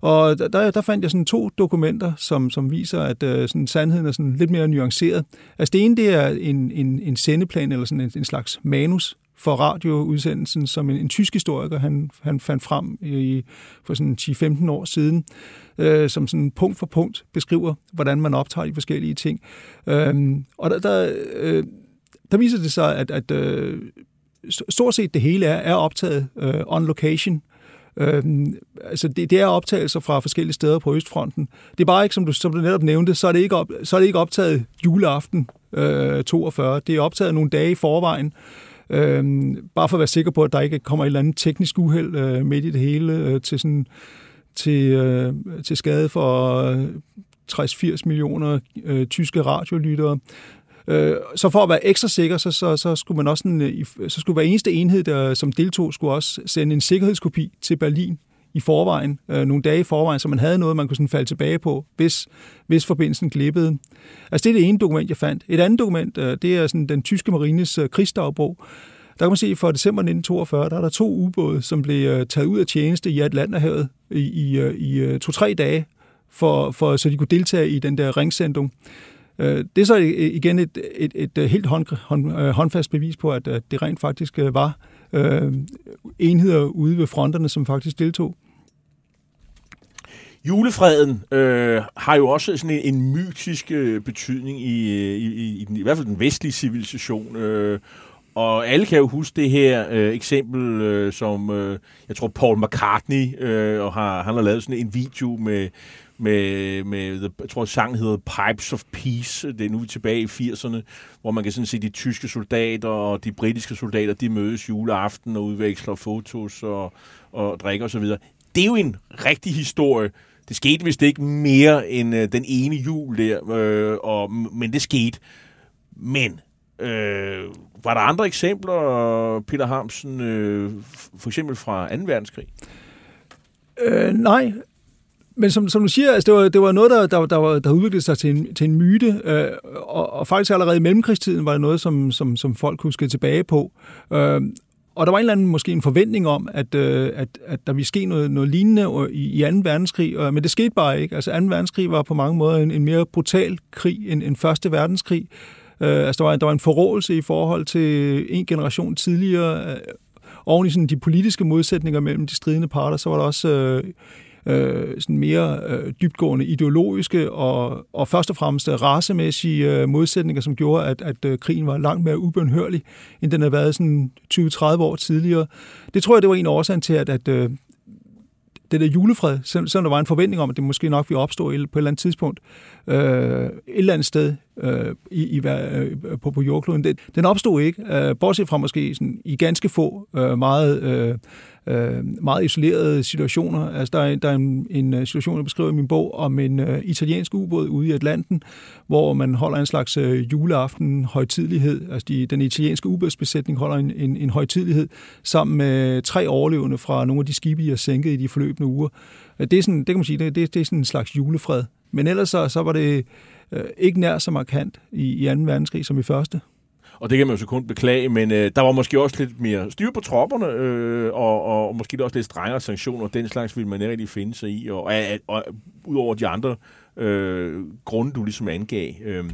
Speaker 10: Og der, der fandt jeg sådan to dokumenter, som, som viser, at øh, sådan, sandheden er sådan lidt mere nuanceret. Altså det ene, det er en, en, en sendeplan, eller sådan en, en slags manus for radioudsendelsen, som en, en tysk historiker, han, han fandt frem i, for sådan 10-15 år siden, øh, som sådan punkt for punkt beskriver, hvordan man optager de forskellige ting. Øh, og der, der, øh, der viser det sig, at, at øh, stort set det hele er, er optaget øh, on location, Øhm, altså det, det er optagelser fra forskellige steder på Østfronten. Det er bare ikke, som du, som du netop nævnte, så er det ikke, op, så er det ikke optaget juleaften øh, 42. Det er optaget nogle dage i forvejen. Øhm, bare for at være sikker på, at der ikke kommer et eller andet teknisk uheld øh, midt i det hele øh, til, sådan, til, øh, til skade for øh, 60-80 millioner øh, tyske radiolyttere. Øh, så for at være ekstra sikker, så, så, så skulle man også en, øh, så skulle hver eneste enhed, der, som deltog, skulle også sende en sikkerhedskopi til Berlin i forvejen, øh, nogle dage i forvejen, så man havde noget, man kunne sådan falde tilbage på, hvis, hvis forbindelsen glippede. Altså det er det ene dokument, jeg fandt. Et andet dokument, øh, det er sådan den tyske marines øh, krigsdagbog. Der kan man se, at for december 1942, der er der to ubåde, som blev øh, taget ud af tjeneste i Atlanterhavet i, i, øh, i øh, to-tre dage, for, for, så de kunne deltage i den der ringsendung. Øh, det er så igen et, et, et øh, helt hånd, hånd, øh, håndfast bevis på, at, at det rent faktisk øh, var øh, enheder ude ved fronterne, som faktisk deltog.
Speaker 5: Julefreden øh, har jo også sådan en, en mytisk øh, betydning i, øh, i, i, i, den, i hvert fald den vestlige civilisation. Øh, og alle kan jo huske det her øh, eksempel, øh, som øh, jeg tror Paul McCartney øh, og har, han har lavet sådan en video med med, med the, jeg tror sangen hedder Pipes of Peace. Det er nu tilbage i 80'erne, hvor man kan sådan se de tyske soldater og de britiske soldater, de mødes juleaften og udveksler fotos og, og drikker osv. Det er jo en rigtig historie. Det skete vist ikke mere end øh, den ene jul der, øh, og, men det skete. Men øh, var der andre eksempler, Peter Hamsen, øh, for eksempel fra 2. verdenskrig?
Speaker 10: Øh, nej, men som, som du siger, altså det, var, det var noget, der, der, der, der udviklede sig til en, til en myte, øh, og, og faktisk allerede i mellemkrigstiden var det noget, som, som, som folk huskede tilbage på. Øh, og der var en eller anden måske en forventning om, at, øh, at, at der ville ske noget, noget lignende i, i 2. verdenskrig, øh, men det skete bare ikke. Altså 2. verdenskrig var på mange måder en, en mere brutal krig end, end 1. verdenskrig. Øh, altså der var, der var en forrådelse i forhold til en generation tidligere. Øh, oven i sådan de politiske modsætninger mellem de stridende parter, så var der også... Øh, øh, sådan mere øh, dybtgående ideologiske og, og først og fremmest racemæssige øh, modsætninger, som gjorde, at, at øh, krigen var langt mere ubønhørlig, end den havde været sådan 20-30 år tidligere. Det tror jeg, det var en årsag til, at, at øh, det der julefred, selvom der var en forventning om, at det måske nok ville opstå på et eller andet tidspunkt, øh, et eller andet sted øh, i, i, øh, på, på jordkloden, Den, den opstod ikke, øh, bortset fra måske sådan, i ganske få øh, meget øh, øh, meget isolerede situationer. Altså, der er, der er en, en øh, situation, jeg beskriver i min bog, om en øh, italiensk ubåd ude i Atlanten, hvor man holder en slags øh, juleaften højtidlighed. Altså, de, den italienske ubådsbesætning holder en, en, en højtidlighed sammen med tre overlevende fra nogle af de skibe, de har sænket i de forløbende uger. Det er sådan, det kan man sige, det, det, det er sådan en slags julefred. Men ellers så, så var det øh, ikke nær så markant i, i 2. verdenskrig som i første
Speaker 5: og det kan man jo så kun beklage, men øh, der var måske også lidt mere styr på tropperne, øh, og, og, og måske også lidt strengere sanktioner, den slags ville man ikke rigtig finde sig i, og, og, og udover de andre øh, grunde, du ligesom angav. Øh.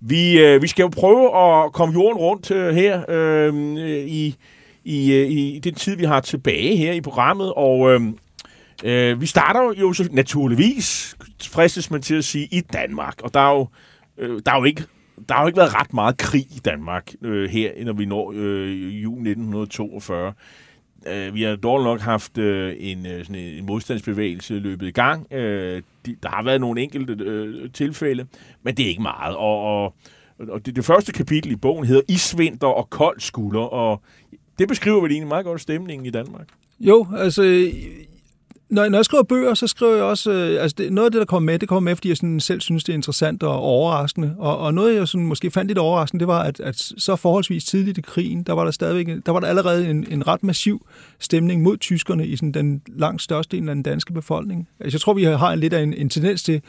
Speaker 5: Vi, øh, vi skal jo prøve at komme jorden rundt øh, her øh, i, i, øh, i den tid, vi har tilbage her i programmet, og... Øh, Øh, vi starter jo så naturligvis, fristes man til at sige, i Danmark. Og der er jo, øh, der er jo ikke der har jo ikke været ret meget krig i Danmark øh, her, når vi når øh, juni 1942. Øh, vi har dog nok haft øh, en, øh, sådan en modstandsbevægelse løbet i gang. Øh, de, der har været nogle enkelte øh, tilfælde, men det er ikke meget. Og, og, og det, det første kapitel i bogen hedder Isvinter og kold skulder, og det beskriver vel egentlig meget godt stemningen i Danmark.
Speaker 10: Jo, altså når, når jeg skriver bøger, så skriver jeg også... Øh, altså det, noget af det, der kommer med, det kommer med, fordi jeg sådan selv synes, det er interessant og overraskende. Og, og noget, jeg sådan måske fandt lidt overraskende, det var, at, at så forholdsvis tidligt i krigen, der var der stadigvæk der var der allerede en, en ret massiv stemning mod tyskerne i sådan den langt største del af den danske befolkning. Altså, jeg tror, vi har en lidt af en, en tendens til,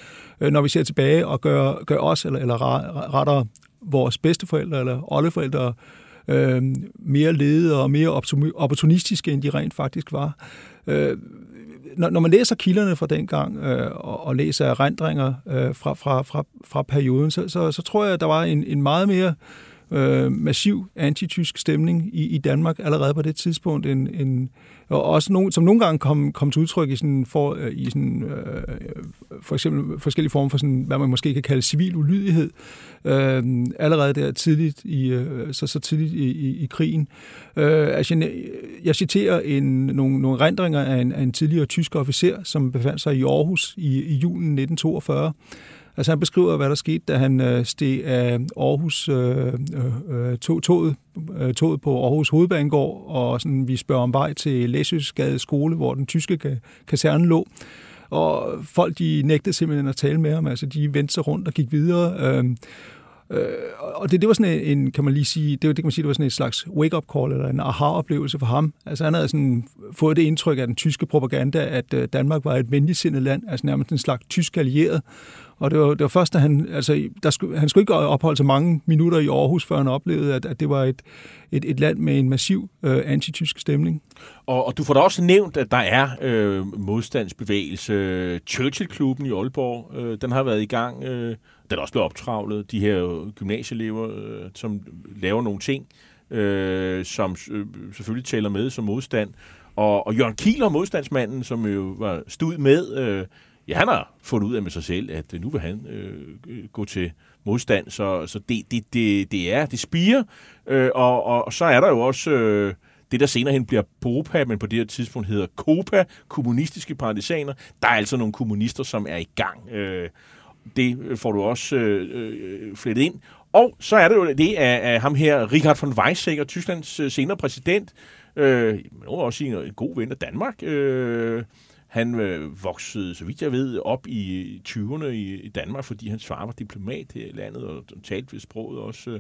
Speaker 10: øh, når vi ser tilbage og gør, gør os, eller, eller retter vores bedsteforældre eller oldeforældre, øh, mere ledede og mere opportunistiske, end de rent faktisk var. Øh, når, når man læser kilderne fra dengang øh, og, og læser erindringer øh, fra, fra, fra, fra perioden, så, så, så tror jeg, at der var en, en meget mere øh, massiv antitysk stemning i, i Danmark allerede på det tidspunkt, en, en, og også nogen, som nogle gange kom, kom til udtryk i sådan, for, øh, i sådan, øh, for eksempel forskellige former for sådan, hvad man måske kan kalde civil ulydighed, øh, allerede der tidligt i, øh, så, så tidligt i, i, i krigen. Øh, altså, jeg, jeg citerer en, nogle, nogle rendringer af en, af en tidligere tysk officer, som befandt sig i Aarhus i, i julen 1942, Altså han beskriver, hvad der skete, da han øh, steg af Aarhus, øh, øh, øh tog, toget, øh, toget på Aarhus Hovedbanegård, og sådan, vi spørger om vej til Læsøsgade skole, hvor den tyske kaserne lå. Og folk, de nægtede simpelthen at tale med ham, altså de vendte sig rundt og gik videre. Øh, Øh, og det, det var sådan en, kan man lige sige, det, det kan man sige, det var sådan et slags wake-up call, eller en aha-oplevelse for ham. Altså han havde sådan fået det indtryk af den tyske propaganda, at øh, Danmark var et venligsindet land, altså nærmest en slags tysk allieret. Og det var, det var først, da han, altså, der skulle, han skulle ikke opholde så mange minutter i Aarhus, før han oplevede, at, at det var et, et, et land med en massiv øh, antitysk stemning.
Speaker 5: Og, og du får da også nævnt, at der er øh, modstandsbevægelse. Churchill-klubben i Aalborg, øh, den har været i gang. Øh, den er også blevet optravlet. De her øh, gymnasieelever, øh, som laver nogle ting, øh, som øh, selvfølgelig tæller med som modstand. Og, og Jørgen Kieler, modstandsmanden, som jo var stud med, øh, ja, han har fundet ud af med sig selv, at øh, nu vil han øh, øh, gå til modstand. Så, så det, det, det, det er, det spiger. Øh, og, og, og så er der jo også... Øh, det, der senere hen bliver BOPA, men på det her tidspunkt hedder COPA, kommunistiske partisaner. Der er altså nogle kommunister, som er i gang. Øh, det øh, får du også øh, øh, flettet ind. Og så er det jo det af, af ham her, Richard von Weizsäcker, Tysklands senere præsident, øh, men også en, en god ven af Danmark. Øh, han øh, voksede, så vidt jeg ved, op i 20'erne i, i Danmark, fordi hans far var diplomat her i landet og talte ved sproget også. Øh,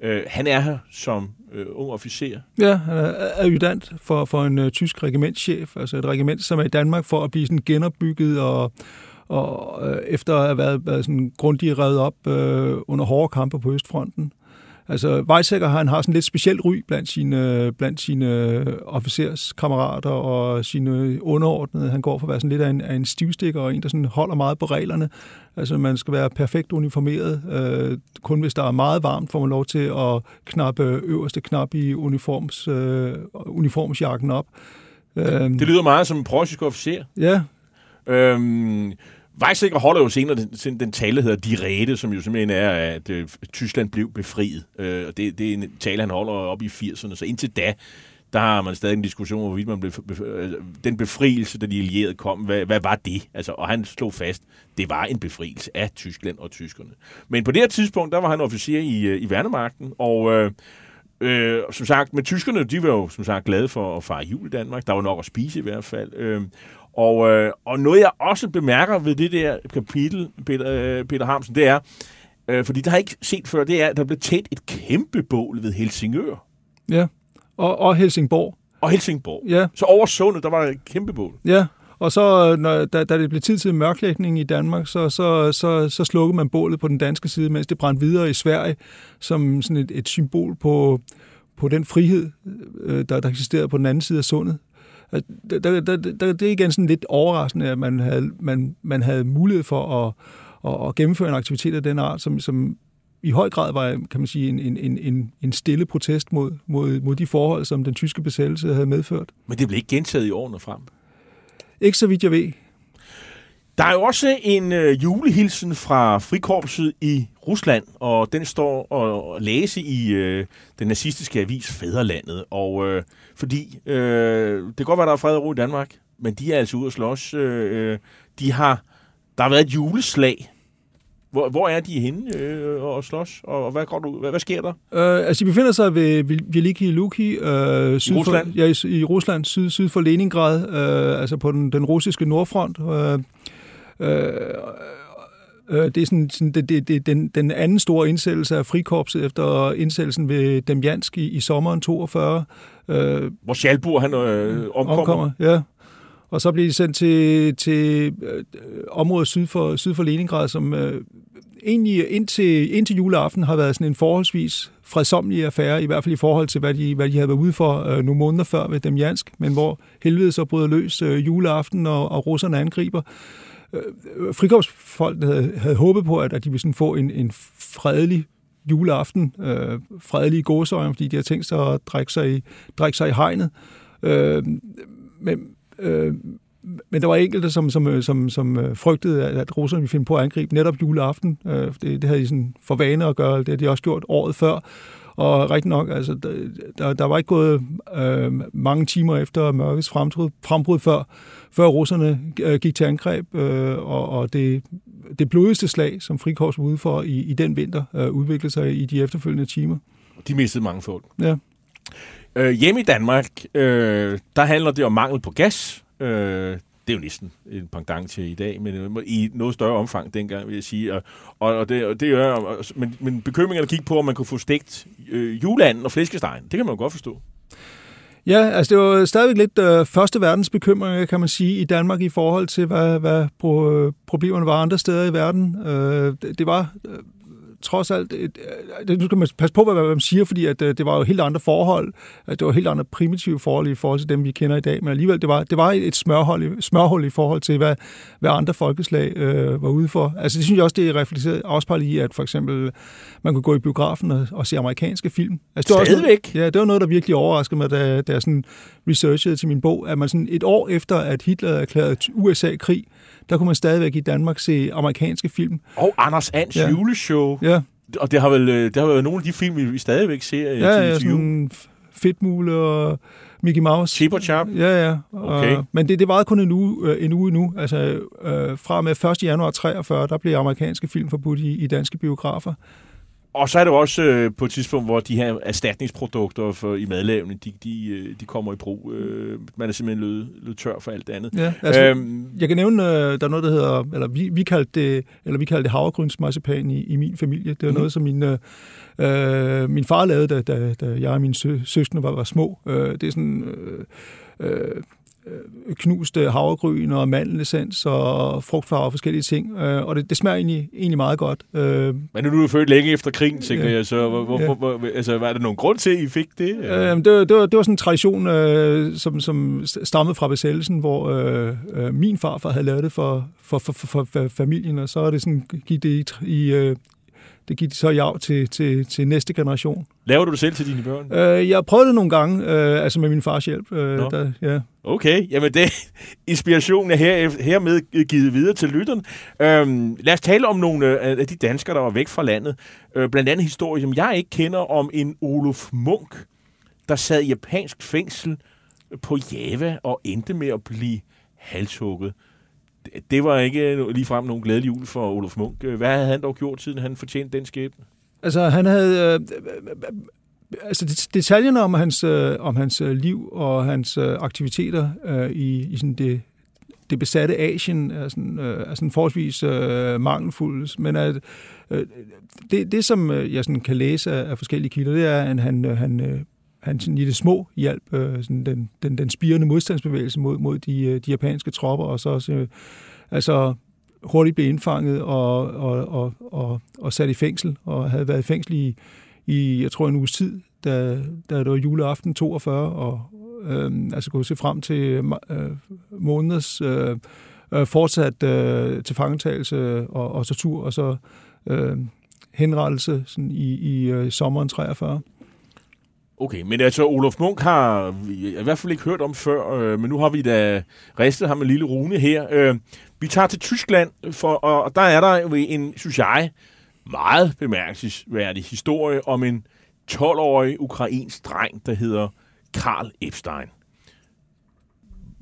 Speaker 5: øh han er her som øh, ung officer.
Speaker 10: Ja, han er adjutant for, for en øh, tysk regimentschef, altså et regiment, som er i Danmark for at blive sådan genopbygget og og øh, efter at have været, været sådan grundigt revet op øh, under hårde kampe på Østfronten. Altså, Weizsäcker, han har sådan lidt specielt ry blandt sine, blandt sine officerskammerater og sine underordnede. Han går for at være sådan lidt af en, af en stivstikker og en, der sådan holder meget på reglerne. Altså, man skal være perfekt uniformeret. Øh, kun hvis der er meget varmt, får man lov til at knappe øverste knap i uniforms, øh, uniformsjakken op.
Speaker 5: Øh, det lyder meget som en preussisk officer.
Speaker 10: Ja.
Speaker 5: Øhm, Weizsäcker holder jo senere den, den tale, der hedder De Rede, som jo simpelthen er, at øh, Tyskland blev befriet. Øh, og det, det er en tale, han holder op i 80'erne. Så indtil da, der har man stadig en diskussion, om, hvorvidt man blev, bef- øh, den befrielse, da de allierede kom, hvad, hvad var det? Altså, og han slog fast, det var en befrielse af Tyskland og tyskerne. Men på det her tidspunkt, der var han officer i, øh, i Værnemagten, og... Øh, Øh, som sagt, med tyskerne, de var jo som sagt glade for at fare jul i Danmark. Der var nok at spise i hvert fald. Øh, og, øh, og noget, jeg også bemærker ved det der kapitel, Peter, øh, Peter Hamsen, det er, øh, fordi der har jeg ikke set før, det er, at der blev tændt et kæmpe bål ved Helsingør.
Speaker 10: Ja, og, og Helsingborg.
Speaker 5: Og Helsingborg.
Speaker 10: Ja.
Speaker 5: Så over sundet, der var et kæmpe bål.
Speaker 10: Ja, og så, når, da, da det blev tid til mørklægning i Danmark, så, så, så, så slukkede man bålet på den danske side, mens det brændte videre i Sverige, som sådan et, et symbol på, på den frihed, øh, der, der eksisterede på den anden side af sundet. Der, der, der, der, det er igen sådan lidt overraskende, at man havde, man, man havde mulighed for at, at, at gennemføre en aktivitet af den art, som, som i høj grad var, kan man sige, en, en, en, en stille protest mod, mod, mod de forhold, som den tyske besættelse havde medført.
Speaker 5: Men det blev ikke gentaget i årene frem?
Speaker 10: Ikke så vidt jeg ved.
Speaker 5: Der er jo også en øh, julehilsen fra frikorpset i Rusland, og den står at læse i øh, den nazistiske avis Fæderlandet. Og øh, fordi øh, det kan godt være, der er fred og ro i Danmark, men de er altså ude at slås. Øh, de har, der har været et juleslag. Hvor, hvor er de henne øh, og slås? Og hvad, går du, hvad, hvad sker der?
Speaker 10: Øh, altså, de befinder sig ved Veliki Luki. Øh,
Speaker 5: syd I Rusland?
Speaker 10: For, ja, i, i Rusland, syd, syd for Leningrad, øh, altså på den, den russiske nordfront. Øh, Øh, øh, det er sådan, sådan det, det, det, den, den anden store indsættelse af frikorpset efter indsættelsen ved Demjansk i, i sommeren 42.
Speaker 5: Øh, Hvor Schalburg han øh, omkommer. omkommer.
Speaker 10: Ja. Og så bliver de sendt til, til øh, området syd for, syd for Leningrad, som øh, egentlig indtil, indtil juleaften har været sådan en forholdsvis fredsommelig affære, i hvert fald i forhold til, hvad de, hvad de havde været ude for øh, nogle måneder før ved Demjansk, men hvor helvede så bryder løs øh, juleaften, og, og russerne angriber. Øh, Øh, frikorpsfolk havde, havde håbet på, at, at de ville sådan få en, en fredelig juleaften, øh, fredelig gåsøjne, fordi de har tænkt sig at drikke sig i, drikke sig i hegnet. Øh, men, øh, men der var enkelte, som, som, som, som øh, frygtede, at russerne ville finde på at angribe netop juleaften. Øh, det, det havde de sådan for vane at gøre, det havde de også gjort året før. Og rigtig nok, altså, der, der var ikke gået øh, mange timer efter mørkets frembrud, frembrud før, før russerne øh, gik til angreb, øh, og, og det, det blodigste slag, som Frikorps var ude for i, i den vinter, øh, udviklede sig i de efterfølgende timer.
Speaker 5: De mistede mange folk.
Speaker 10: Ja.
Speaker 5: Øh, hjemme i Danmark, øh, der handler det om mangel på gas. Øh, det er jo næsten en pendant til i dag, men i noget større omfang dengang, vil jeg sige. Og, og det, og det gør, men, men bekymringerne gik på, om man kunne få stegt øh, juleanden og flæskestegen. Det kan man jo godt forstå.
Speaker 10: Ja, altså det var stadigvæk lidt øh, første verdens bekymringer, kan man sige, i Danmark i forhold til, hvad, hvad pro- øh, problemerne var andre steder i verden. Øh, det, det var øh, trods alt, et, det, nu skal man passe på, hvad man siger, fordi at, øh, det var jo helt andre forhold. Det var helt andre primitive forhold i forhold til dem, vi kender i dag, men alligevel, det var, det var et smørhul, smørhul i forhold til, hvad, hvad andre folkeslag øh, var ude for. Altså det synes jeg også, det er reflekteret afspejlet i, at for eksempel man kunne gå i biografen og, og se amerikanske film.
Speaker 5: Altså, det var Stadigvæk?
Speaker 10: Også, ja, det var noget, der virkelig overraskede mig, da, da jeg sådan researchede til min bog, at man sådan et år efter, at Hitler erklærede USA-krig, der kunne man stadigvæk i Danmark se amerikanske film.
Speaker 5: Og Anders Ans ja. juleshow.
Speaker 10: Ja.
Speaker 5: Og det har vel øh, det har været nogle af de film, vi stadigvæk ser
Speaker 10: øh, ja, til, ja, til sådan Fedtmule og Mickey Mouse.
Speaker 5: Chip og Chap?
Speaker 10: Ja, ja.
Speaker 5: Okay.
Speaker 10: Og, men det, det varede kun en uge, øh, en uge nu. Altså, øh, fra med 1. januar 43, der blev amerikanske film forbudt i, i danske biografer.
Speaker 5: Og så er det jo også øh, på et tidspunkt, hvor de her erstatningsprodukter for, i madlavning, de, de, øh, de kommer i brug. Øh, man er simpelthen løbet, løbet tør for alt det andet.
Speaker 10: Ja, altså, øhm, jeg kan nævne, øh, der er noget, der hedder, eller vi, vi kaldte det, eller vi kaldte det havregrynsmarcipan i, i min familie. Det var mm. noget, som min, øh, øh, min far lavede, da, da, da jeg og mine sø, søskende var, var små. Øh, det er sådan... Øh, øh, øh, knuste havregryn og mandelessens og frugtfarve og forskellige ting. Øh, og det, det smager egentlig, egentlig meget godt. Øh,
Speaker 5: Men nu er du født længe efter krigen, tænker ja, jeg, så hvor, hvor, ja. hvor, altså, var der nogen grund til, at I fik det?
Speaker 10: Øh, det, det, var, det var sådan en tradition, øh, som, som stammede fra besættelsen, hvor øh, øh, min farfar havde lavet det for, for, for, for, for familien, og så er det sådan, gik det i, i, det gik så i arv til, til, til næste generation.
Speaker 5: Laver du det selv til dine børn?
Speaker 10: Øh, jeg har prøvet det nogle gange, øh, altså med min fars hjælp. Øh, der, ja.
Speaker 5: Okay, jamen det inspirationen er her, hermed givet videre til lytteren. Øhm, lad os tale om nogle af de danskere, der var væk fra landet. Øh, blandt andet historie, som jeg ikke kender, om en Olof Munk, der sad i japansk fængsel på Java og endte med at blive halshugget det var ikke ligefrem nogen glædelig jul for Olof Munk. Øh, hvad havde han dog gjort, siden han fortjente den skæbne?
Speaker 10: Altså, han havde... Øh, altså, detaljerne om hans, øh, om hans øh, liv og hans øh, aktiviteter øh, i, i sådan det, det besatte Asien er sådan, øh, er sådan forholdsvis øh, mangelfulde. Men at, øh, det, det, som øh, jeg sådan kan læse af, af forskellige kilder, det er, at han, øh, han, øh, han sådan i det små hjælp øh, sådan den, den, den spirende modstandsbevægelse mod, mod de, øh, de japanske tropper, og så også, øh, altså hurtigt blev indfanget og, og, og, og, og sat i fængsel, og havde været i fængsel i, i jeg tror, en uges tid, da, da det var juleaften 42, og øh, altså kunne se frem til øh, måneders øh, øh fortsat øh, til fangetagelse og, og tortur, og så øh, henrettelse sådan i, i øh, sommeren 43.
Speaker 5: Okay, men altså Olof Munk har vi i hvert fald ikke hørt om før, øh, men nu har vi da ristet ham en lille rune her. Øh, vi tager til Tyskland, for, og der er der en, synes jeg, meget bemærkelsesværdig historie om en 12-årig ukrainsk dreng, der hedder Karl Epstein.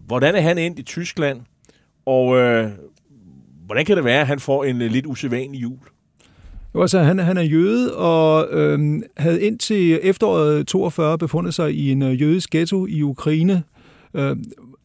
Speaker 5: Hvordan er han endt i Tyskland, og øh, hvordan kan det være, at han får en øh, lidt usædvanlig jul?
Speaker 10: Jo, altså, han, han er jøde og øhm, havde indtil efteråret 42 befundet sig i en øh, jødisk ghetto i Ukraine, øh,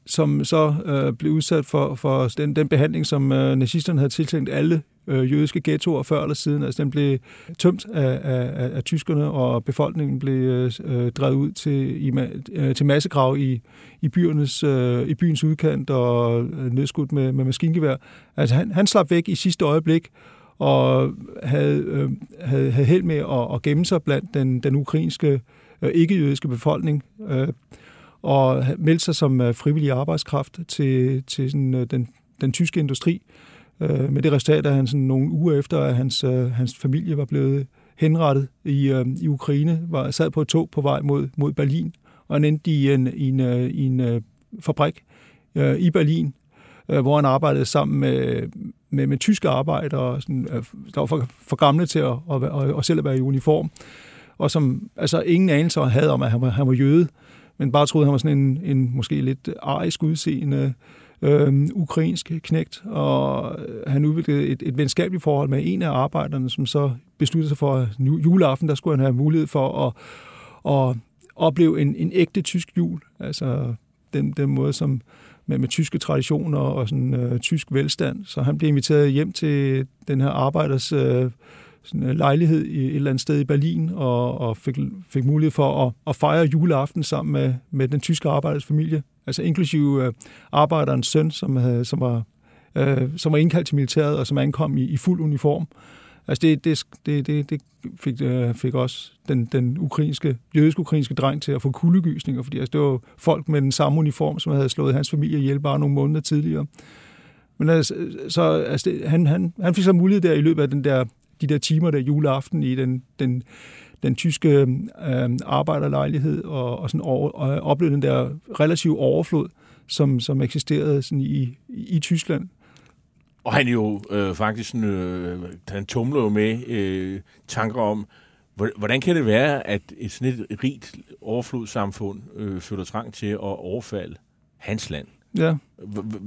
Speaker 10: som så øh, blev udsat for, for den, den behandling, som øh, nazisterne havde tiltænkt alle øh, jødiske ghettoer før eller siden. Altså, den blev tømt af, af, af, af tyskerne, og befolkningen blev øh, øh drevet ud til, i, øh, til massegrav i, i, byernes, øh, i byens udkant og øh, nedskudt med, med maskingevær. Altså, han, han slap væk i sidste øjeblik, og havde, øh, havde, havde held med at, at gemme sig blandt den, den ukrainske øh, ikke-jødiske befolkning, øh, og meldte sig som øh, frivillig arbejdskraft til, til sådan, øh, den, den tyske industri, øh, med det resultat, at han sådan nogle uger efter, at hans, øh, hans familie var blevet henrettet i, øh, i Ukraine, var sad på et tog på vej mod, mod Berlin, og han endte i en, i en, øh, i en øh, fabrik øh, i Berlin, øh, hvor han arbejdede sammen med, med, med tyske arbejdere, sådan, øh, der var for, for gamle til at, at, at, at selv at være i uniform, og som altså ingen anelse havde om, at han var, han var jøde, men bare troede, at han var sådan en, en måske lidt arisk udseende øh, ukrainsk knægt, og han udviklede et, et venskabeligt forhold med en af arbejderne, som så besluttede sig for, at juleaften, der skulle han have mulighed for at, at opleve en, en ægte tysk jul, altså den, den måde, som med, med tyske traditioner og sådan øh, tysk velstand. Så han blev inviteret hjem til den her arbejders øh, sådan, øh, lejlighed i et eller andet sted i Berlin og, og fik, fik mulighed for at, at fejre juleaften sammen med, med den tyske arbejders familie. Altså inklusive øh, arbejderens søn, som, havde, som, var, øh, som var indkaldt til militæret og som ankom i, i fuld uniform. Altså det, det, det, det, det fik, øh, fik også den, den ukrainske, jødisk-ukrainske dreng til at få kuldegysninger, fordi altså, det var folk med den samme uniform, som havde slået hans familie ihjel bare nogle måneder tidligere. Men altså, så, altså, det, han, han, han fik så mulighed der i løbet af den der, de der timer der juleaften i den, den, den tyske øh, arbejderlejlighed og, og, sådan over, og oplevede den der relative overflod, som, som eksisterede sådan i, i Tyskland.
Speaker 5: Og han er jo øh, faktisk, øh, han tumler jo med øh, tanker om, hvordan kan det være, at et sådan et rigt overflodssamfund øh, føler trang til at overfalde hans land?
Speaker 10: Ja.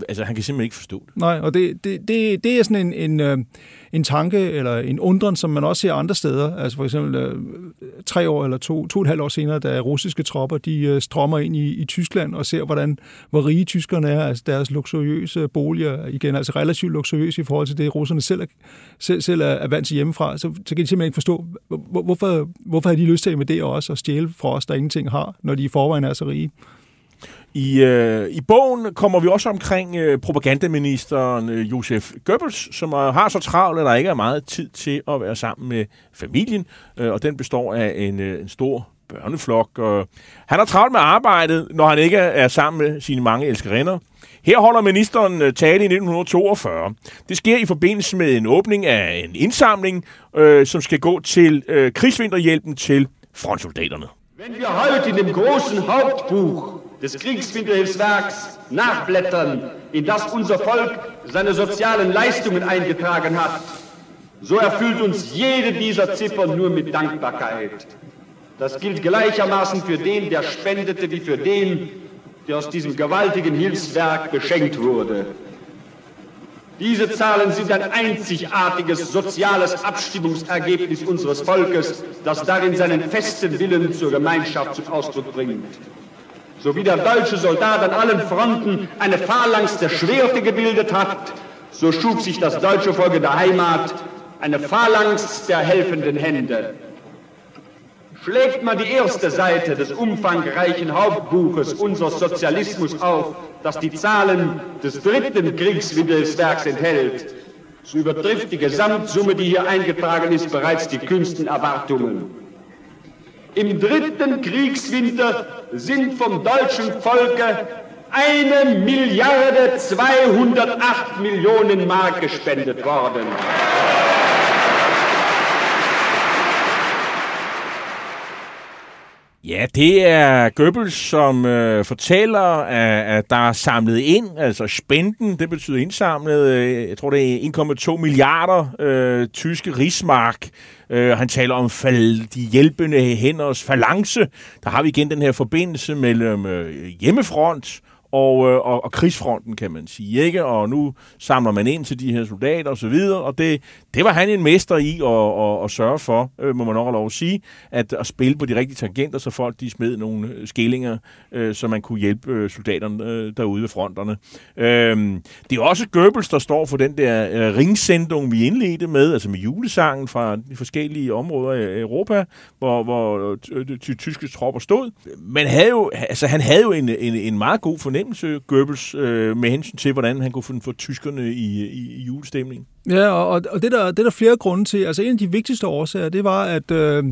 Speaker 5: Altså, han kan simpelthen ikke forstå det.
Speaker 10: Nej, og det, det, det, det er sådan en, en, øh, en tanke eller en undren, som man også ser andre steder. Altså for eksempel øh, tre år eller to, to og et halvt år senere, da russiske tropper de øh, strømmer ind i, i Tyskland og ser, hvordan, hvor rige tyskerne er, altså deres luksuriøse boliger, igen, altså relativt luksuriøse i forhold til det, russerne selv er, selv, selv er vant til hjemmefra, så, så kan de simpelthen ikke forstå, hvor, hvorfor, hvorfor har de lyst til med det også at stjæle fra os, der ingenting har, når de i forvejen er så rige.
Speaker 5: I, øh, I bogen kommer vi også omkring øh, propagandaministeren øh, Josef Goebbels, som er, har så travlt, at der ikke er meget tid til at være sammen med familien, øh, og den består af en, øh, en stor børneflok. Og han har travlt med arbejdet, når han ikke er sammen med sine mange elskerinder. Her holder ministeren øh, tale i 1942. Det sker i forbindelse med en åbning af en indsamling, øh, som skal gå til øh, krigsvinterhjælpen til frontsoldaterne.
Speaker 11: Wenn wir heute in dem großen Hauptbuch des Kriegswinterhilfswerks nachblättern, in das unser Volk seine sozialen Leistungen eingetragen hat, so erfüllt uns jede dieser Ziffern nur mit Dankbarkeit. Das gilt gleichermaßen für den, der spendete, wie für den, der aus diesem gewaltigen Hilfswerk beschenkt wurde. Diese Zahlen sind ein einzigartiges soziales Abstimmungsergebnis unseres Volkes, das darin seinen festen Willen zur Gemeinschaft zum Ausdruck bringt. So wie der deutsche Soldat an allen Fronten eine Phalanx der Schwerte gebildet hat, so schuf sich das deutsche Volk in der Heimat eine Phalanx der helfenden Hände. Schlägt man die erste Seite des umfangreichen Hauptbuches unseres Sozialismus auf, das die Zahlen des dritten Kriegswindelwerks enthält, so übertrifft die Gesamtsumme, die hier eingetragen ist, bereits die kühnsten Erwartungen. Im dritten Kriegswinter sind vom deutschen Volke eine Milliarde 208 Millionen Mark gespendet worden.
Speaker 5: Ja, det er Goebbels, som øh, fortæller, at, at der er samlet ind, altså spenden, det betyder indsamlet, øh, jeg tror det er 1,2 milliarder øh, tyske rigsmark. Øh, han taler om fal, de hjælpende hænders falance. Der har vi igen den her forbindelse mellem øh, hjemmefront og, øh, og, og krigsfronten, kan man sige. ikke? Og nu samler man ind til de her soldater og så videre, og det, det var han en mester i at, at, at sørge for, øh, må man nok lov at sige, at, at spille på de rigtige tangenter, så folk de smed nogle øh, skillinger, øh, så man kunne hjælpe øh, soldaterne øh, derude ved fronterne. Øh, det er også Goebbels, der står for den der øh, ringsendung, vi indledte med, altså med julesangen fra de forskellige områder i Europa, hvor, hvor øh, tyske tropper stod. Men havde jo, altså, han havde jo en, en, en meget god fornemmelse, Goebbels, øh, med hensyn til, hvordan han kunne få tyskerne i, i, i julestemningen.
Speaker 10: Ja, og, og det, der, det er der flere grunde til. Altså en af de vigtigste årsager, det var, at øh,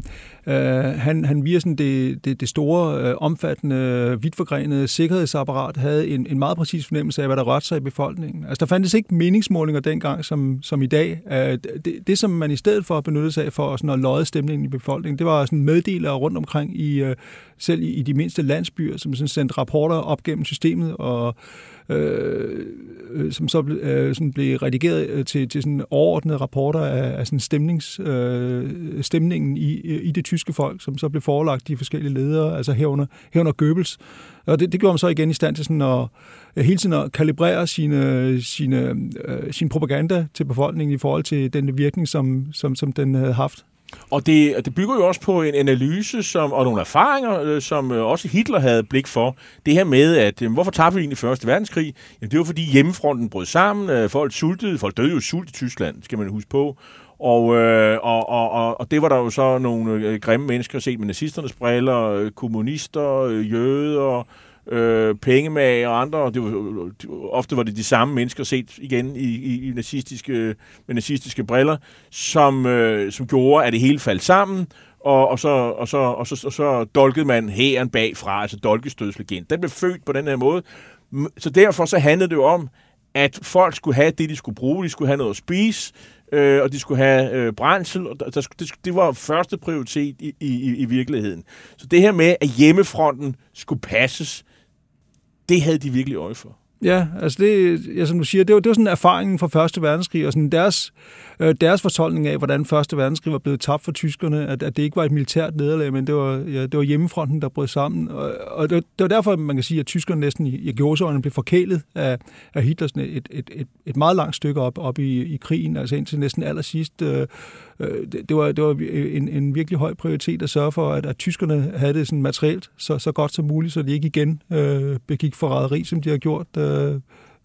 Speaker 10: øh, han, han via sådan det, det, det store, øh, omfattende, vidtforgrenede sikkerhedsapparat havde en, en meget præcis fornemmelse af, hvad der rørte sig i befolkningen. Altså der fandtes ikke meningsmålinger dengang som, som i dag. Øh, det, det, som man i stedet for benyttede sig af for sådan at løje stemningen i befolkningen, det var sådan meddelere rundt omkring i øh, selv i, i de mindste landsbyer, som sådan sendte rapporter op gennem systemet og øh, Øh, øh, som så øh, sådan blev redigeret øh, til, til sådan overordnede rapporter af, af sådan stemnings, øh, stemningen i, øh, i det tyske folk, som så blev forelagt de forskellige ledere, altså herunder, herunder Goebbels. Og det, det gjorde man så igen i stand til sådan at hele tiden at kalibrere sine, sine, øh, sin propaganda til befolkningen i forhold til den virkning, som, som, som den havde haft.
Speaker 5: Og det, det bygger jo også på en analyse som, og nogle erfaringer, øh, som øh, også Hitler havde blik for. Det her med, at øh, hvorfor tabte vi egentlig Første Verdenskrig? Jamen, det var fordi hjemmefronten brød sammen, folk sultede, folk døde jo sult i Tyskland, skal man huske på. Og, øh, og, og, og det var der jo så nogle grimme mennesker set med nazisternes briller, kommunister, jøder, øh, pengemager og andre. Det var, ofte var det de samme mennesker set igen i, i, i nazistiske, med nazistiske briller, som, øh, som gjorde, at det hele faldt sammen, og, og, så, og, så, og, så, og så dolkede man hæren bagfra, altså dolkestødslegend. Den blev født på den her måde. Så derfor så handlede det jo om, at folk skulle have det, de skulle bruge. De skulle have noget at spise, øh, og de skulle have øh, brændsel. Og der, der, det, det var første prioritet i, i, i virkeligheden. Så det her med, at hjemmefronten skulle passes, det havde de virkelig øje for.
Speaker 10: Ja, altså det, ja, som du siger, det var, det var sådan erfaringen fra Første Verdenskrig, og sådan deres, øh, deres fortolkning af, hvordan Første Verdenskrig var blevet tabt for tyskerne, at, at det ikke var et militært nederlag, men det var, ja, det var hjemmefronten, der brød sammen. Og, og det, det var derfor, man kan sige, at tyskerne næsten i, i gåseøjne blev forkælet af, af Hitlers et, et, et, et meget langt stykke op, op i, i krigen, altså indtil næsten allersidst. Øh, Øh, det, det, var, det var en, en virkelig høj prioritet at sørge for, at, at tyskerne havde det sådan materielt så, så godt som muligt, så de ikke igen øh, begik forræderi, som de har gjort øh,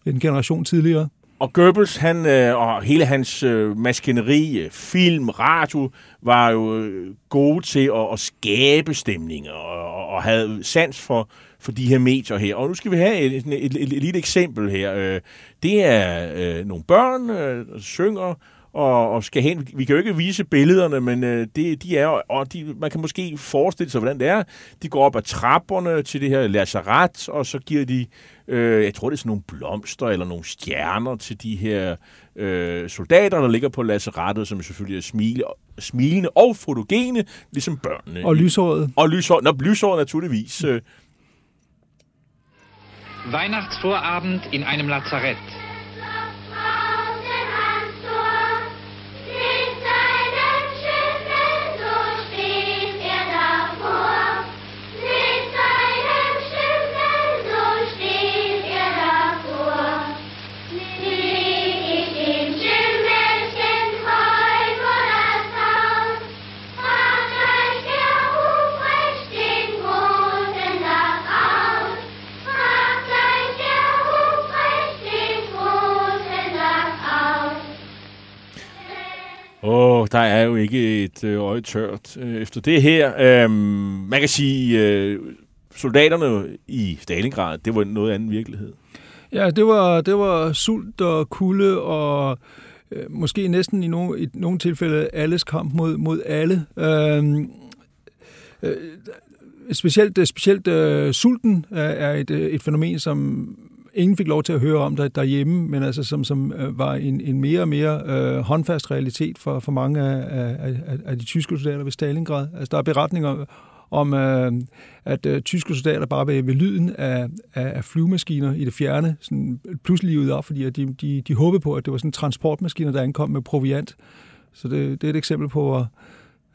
Speaker 10: en generation tidligere.
Speaker 5: Og Goebbels, han, øh, og hele hans øh, maskineri, øh, film, radio, var jo øh, gode til at, at skabe stemninger og, og havde sans for, for de her medier her. Og nu skal vi have et, et, et, et, et lille eksempel her. Øh, det er øh, nogle børn, øh, der synger, og, og skal hen. Vi kan jo ikke vise billederne, men øh, det, de er og de, man kan måske forestille sig, hvordan det er. De går op ad trapperne til det her lazaret, og så giver de, øh, jeg tror det er sådan nogle blomster eller nogle stjerner til de her øh, soldater, der ligger på lazarettet, som selvfølgelig er smile, smilende og fotogene, ligesom børnene.
Speaker 10: Og lyshåret.
Speaker 5: Og lyshåret, nå, lyshåret naturligvis. Øh.
Speaker 12: Weihnachtsvorabend in einem Lazarett.
Speaker 5: Åh, oh, der er jo ikke et øh, øje tørt øh, efter det her. Øhm, man kan sige, øh, soldaterne i Stalingrad, det var noget anden virkelighed.
Speaker 10: Ja, det var, det var sult og kulde og øh, måske næsten i no, i nogle tilfælde alles kamp mod, mod alle. Øhm, øh, specielt specielt øh, sulten øh, er et, øh, et fænomen, som ingen fik lov til at høre om der, derhjemme, men altså som, som øh, var en, en mere og mere øh, håndfast realitet for, for mange af, af, af, af de tyske soldater ved Stalingrad. Altså der er beretninger om, øh, at øh, tyske soldater bare ved, ved lyden af, af, af flyvemaskiner i det fjerne sådan pludselig ud op, fordi at de, de, de håbede på, at det var sådan transportmaskiner, der ankom med proviant. Så det, det er et eksempel på, hvor,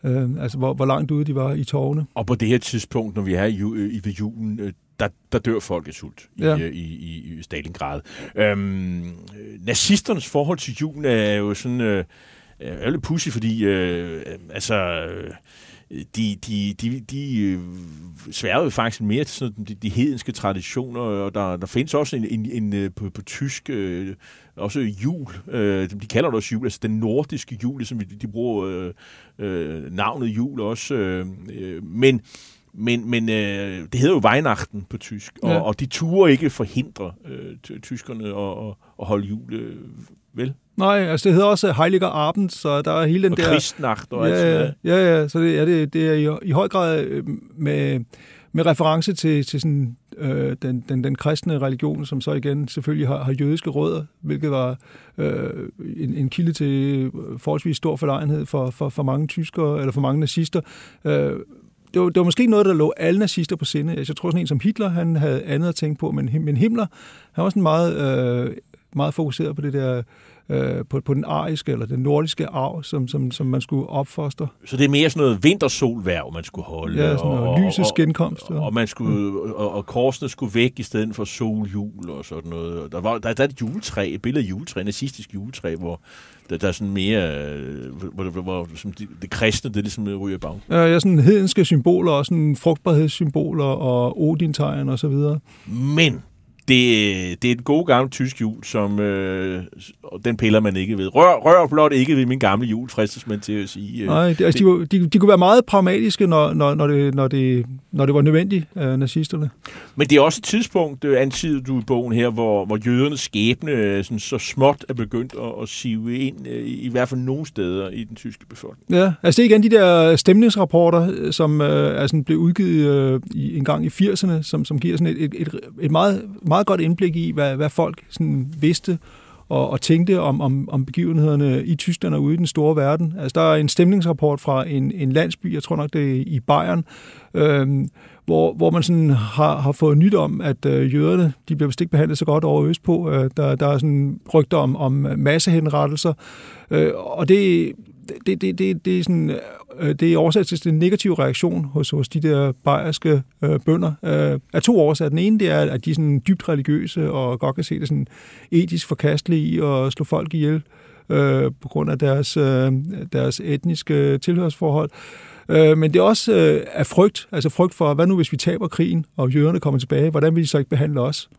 Speaker 10: øh, altså hvor, hvor langt ude de var i tårne.
Speaker 5: Og på det her tidspunkt, når vi er i, øh, i ved julen, øh, der, der dør folk af sult i, ja. i, i, i Stalingrad. Øhm, nazisternes forhold til julen er jo sådan... Øh, er lidt pussy, fordi øh, altså... Øh, de, de, de, de øh, sværger jo faktisk mere til sådan de, de hedenske traditioner, og der, der findes også en, en, en øh, på, på tysk, øh, også jul, øh, de kalder det også jul, altså den nordiske jul, ligesom de, de bruger øh, øh, navnet jul også, øh, men men, men øh, det hedder jo Weihnachten på tysk, og, ja. og de turer ikke forhindre øh, tyskerne at, at, at holde jul, øh, vel?
Speaker 10: Nej, altså det hedder også Heiliger Abend, så der er hele den
Speaker 5: og
Speaker 10: der...
Speaker 5: Kristnacht og
Speaker 10: ja,
Speaker 5: alt sådan
Speaker 10: Ja, ja, så det, ja, det, det er i, i høj grad øh, med, med reference til, til sådan, øh, den, den, den kristne religion, som så igen selvfølgelig har, har jødiske rødder, hvilket var øh, en, en kilde til forholdsvis stor forlegenhed for, for, for mange tyskere, eller for mange nazister. Øh, det var, det var måske noget, der lå alle nazister på sinde. Altså, jeg tror sådan en som Hitler, han havde andet at tænke på, men, men Himmler, han var sådan meget, øh, meget fokuseret på det der øh, på, på den ariske eller den nordiske arv, som, som, som man skulle opfostre.
Speaker 5: Så det er mere sådan noget vintersolværv, man skulle holde?
Speaker 10: Ja, sådan noget
Speaker 5: og,
Speaker 10: lysets genkomst.
Speaker 5: Og, og, man skulle, mm. og, og korsene skulle væk i stedet for soljul og sådan noget. Der, var, der, der er et juletræ, et billede af juletræ, et nazistisk juletræ, hvor der, der er sådan mere, øh, hvor, hvor, hvor som det, det kristne, det ligesom ryger bag.
Speaker 10: Ja, ja, sådan hedenske symboler, og sådan frugtbarhedssymboler, og odintegn og så videre.
Speaker 5: Men det, det er et god gammel tysk jul, som øh, den piller man ikke ved. Rør, rør blot ikke ved min gamle jul, fristes man til at sige. Øh.
Speaker 10: Nej, det, altså, de, de, de kunne være meget pragmatiske, når, når, når, det, når, det, når det var nødvendigt, øh, nazisterne.
Speaker 5: Men det er også et tidspunkt, øh, antyder du i bogen her, hvor, hvor jødernes skæbne øh, sådan, så småt er begyndt at, at sive ind, øh, i hvert fald nogle steder i den tyske befolkning.
Speaker 10: Ja, altså det er igen de der stemningsrapporter, øh, som øh, er sådan, blev udgivet øh, i, en gang i 80'erne, som, som giver sådan et, et, et, et meget meget godt indblik i, hvad, hvad folk sådan vidste og, og tænkte om, om, om begivenhederne i Tyskland og ude i den store verden. Altså, der er en stemningsrapport fra en, en landsby, jeg tror nok det er i Bayern, øh, hvor, hvor man sådan har, har fået nyt om, at øh, jøderne de bliver vist ikke behandlet så godt over Østpå. Øh, der, der er sådan rygter om, om massehenrettelser, øh, og det, det, det, det, det er sådan øh, det er oversat til en negativ reaktion hos, hos de der bayerske øh, bønder. Øh, af to årsager. Den ene det er, at de er sådan dybt religiøse og godt kan se det sådan etisk forkastelige i at slå folk ihjel øh, på grund af deres, øh, deres etniske tilhørsforhold. Øh, men det er også øh, af frygt, altså frygt for, hvad nu hvis vi taber krigen, og jøderne kommer tilbage, hvordan vil de så ikke behandle os?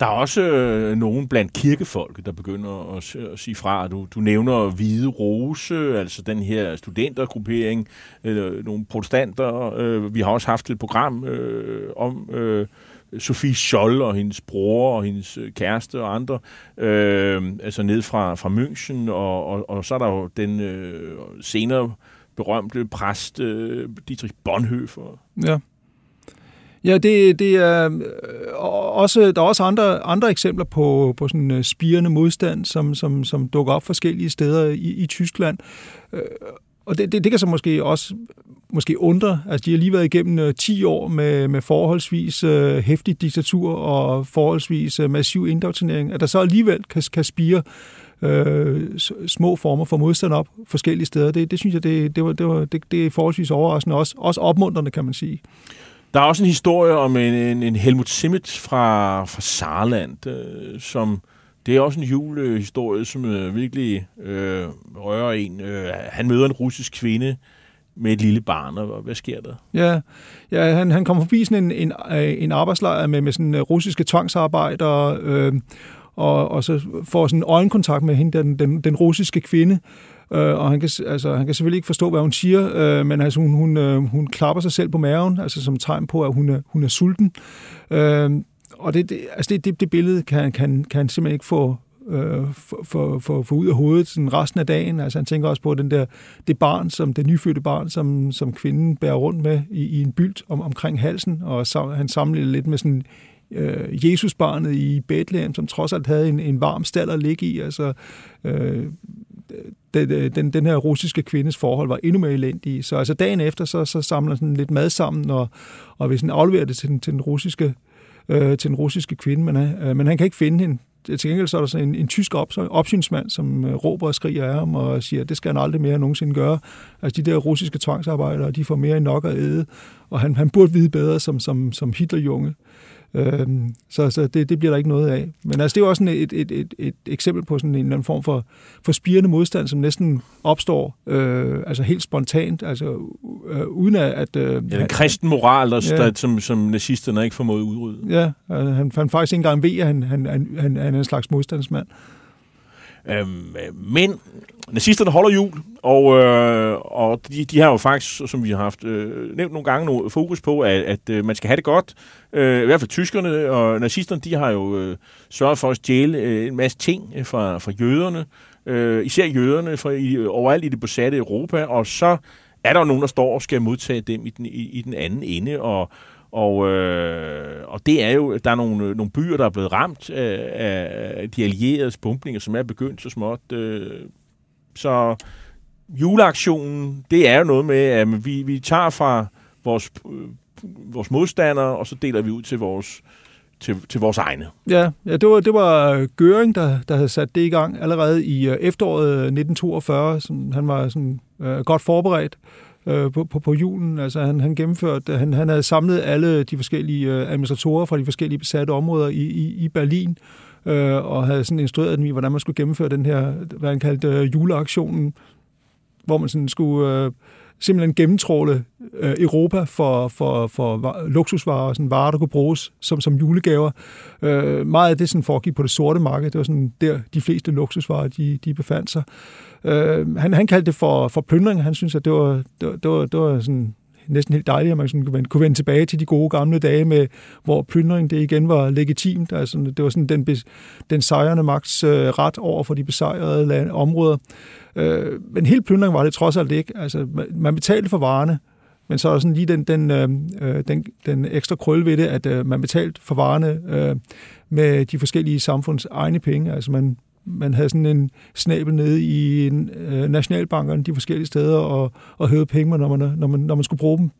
Speaker 5: Der er også øh, nogen blandt kirkefolk, der begynder at, at sige fra. Du, du nævner Hvide Rose, altså den her studentergruppering, øh, nogle protestanter. Øh, vi har også haft et program øh, om øh, Sofie Scholl og hendes bror og hendes øh, kæreste og andre, øh, altså ned fra, fra München, og, og, og så er der jo den øh, senere berømte præst øh, Dietrich Bonhoeffer.
Speaker 10: Ja. Ja, det, det er øh, også, der er også andre, andre eksempler på, på sådan øh, spirende modstand, som, som, som dukker op forskellige steder i, i Tyskland. Øh, og det, det, det kan så måske også måske undre. Altså, de har lige været igennem øh, 10 år med, med forholdsvis uh, hæftig diktatur og forholdsvis øh, massiv indoktrinering, at der så alligevel kan, kan spire øh, små former for modstand op forskellige steder. Det, det synes jeg, det, det, var, det, var, det, det er forholdsvis overraskende, også, også opmuntrende, kan man sige.
Speaker 5: Der er også en historie om en, en, en Helmut Simmet fra, fra Saarland, øh, som det er også en julehistorie, som øh, virkelig øh, rører en. Øh, han møder en russisk kvinde med et lille barn, og hvad sker der?
Speaker 10: Ja, ja han, han kommer forbi sådan en, en, øh, en arbejdslejr med, med sådan øh, russiske tvangsarbejdere, øh, og, og så får sådan øjenkontakt med hende, den, den, den russiske kvinde, øh, og han kan, altså, han kan selvfølgelig ikke forstå, hvad hun siger, øh, men altså, hun, hun, øh, hun klapper sig selv på maven, altså som tegn på, at hun er, hun er sulten. Øh, og det, det, altså det, det, det billede kan, kan, kan han simpelthen ikke få, øh, for, for, for, for ud af hovedet sådan resten af dagen. Altså han tænker også på den der, det barn, som det nyfødte barn, som, som kvinden bærer rundt med i, i en bylt om, omkring halsen, og sam, han sammenligner lidt med sådan øh, Jesusbarnet i Bethlehem, som trods alt havde en, en varm stald at ligge i. Altså, øh, den, den, den her russiske kvindes forhold var endnu mere elendige. Så altså dagen efter, så, så samler sådan lidt mad sammen, og, og hvis han afleverer det til den, til den russiske øh, til den russiske kvinde, men, øh, men han kan ikke finde hende. Til gengæld så er der så en, en tysk op, opsynsmand, som øh, råber og skriger af ham og siger, at det skal han aldrig mere nogensinde gøre. Altså de der russiske tvangsarbejdere, de får mere end nok at æde, og han, han burde vide bedre som, som, som Hitlerjunge. Øh, så så det, det bliver der ikke noget af. Men altså, det er jo også et, et, et, et eksempel på sådan en eller anden form for, for spirende modstand, som næsten opstår øh, altså helt spontant, altså øh, uden at... Øh,
Speaker 5: ja, den kristen moral, der, ja, der, som, som nazisterne ikke formåede at udrydde.
Speaker 10: Ja, altså, han, han faktisk ikke engang ved, at han, han, han, han er en slags modstandsmand.
Speaker 5: Øhm, men nazisterne holder jul, og, øh, og de, de har jo faktisk, som vi har haft øh, nævnt nogle gange, noget fokus på, at, at øh, man skal have det godt. Øh, I hvert fald tyskerne og nazisterne, de har jo øh, sørget for at stjæle øh, en masse ting øh, fra, fra jøderne, øh, især jøderne fra i, overalt i det besatte Europa, og så er der jo nogen, der står og skal modtage dem i den, i, i den anden ende, og og, øh, og det er jo, der er nogle, nogle byer, der er blevet ramt øh, af, af de allierede bumpninger, som er begyndt så småt. Øh, så juleaktionen, det er jo noget med, at vi, vi tager fra vores, øh, vores modstandere, og så deler vi ud til vores, til, til vores egne.
Speaker 10: Ja, ja det, var, det var øh, Göring, der, der havde sat det i gang allerede i øh, efteråret 1942. Som, han var sådan, øh, godt forberedt øh, på, på, på julen. Altså han, han gennemførte, han, han havde samlet alle de forskellige øh, administratorer fra de forskellige besatte områder i, i, i Berlin, øh, og havde sådan instrueret dem i, hvordan man skulle gennemføre den her, hvad han kaldte øh, juleaktionen, hvor man sådan skulle øh, simpelthen gennemtråle øh, Europa for, for, for luksusvarer, sådan varer, der kunne bruges som, som julegaver. Øh, meget af det sådan foregik på det sorte marked. Det var sådan der, de fleste luksusvarer, de, de befandt sig. Øh, han, han kaldte det for, for plyndring. Han synes, at det var, det var, det var, det var sådan næsten helt dejligt, at man sådan kunne vende tilbage til de gode gamle dage, med, hvor plyndring det igen var legitimt. Altså, det var sådan den, den sejrende magts øh, ret over for de besejrede lande, områder. Øh, men helt plyndring var det trods alt ikke. Altså, man betalte for varerne, men så er der sådan lige den, den, øh, øh, den, den ekstra krøl ved det, at øh, man betalte for varerne øh, med de forskellige samfunds egne penge. Altså man, man havde sådan en snabel nede i øh, nationalbankerne de forskellige steder og, og hævede penge, når man, når, man, når man skulle bruge dem.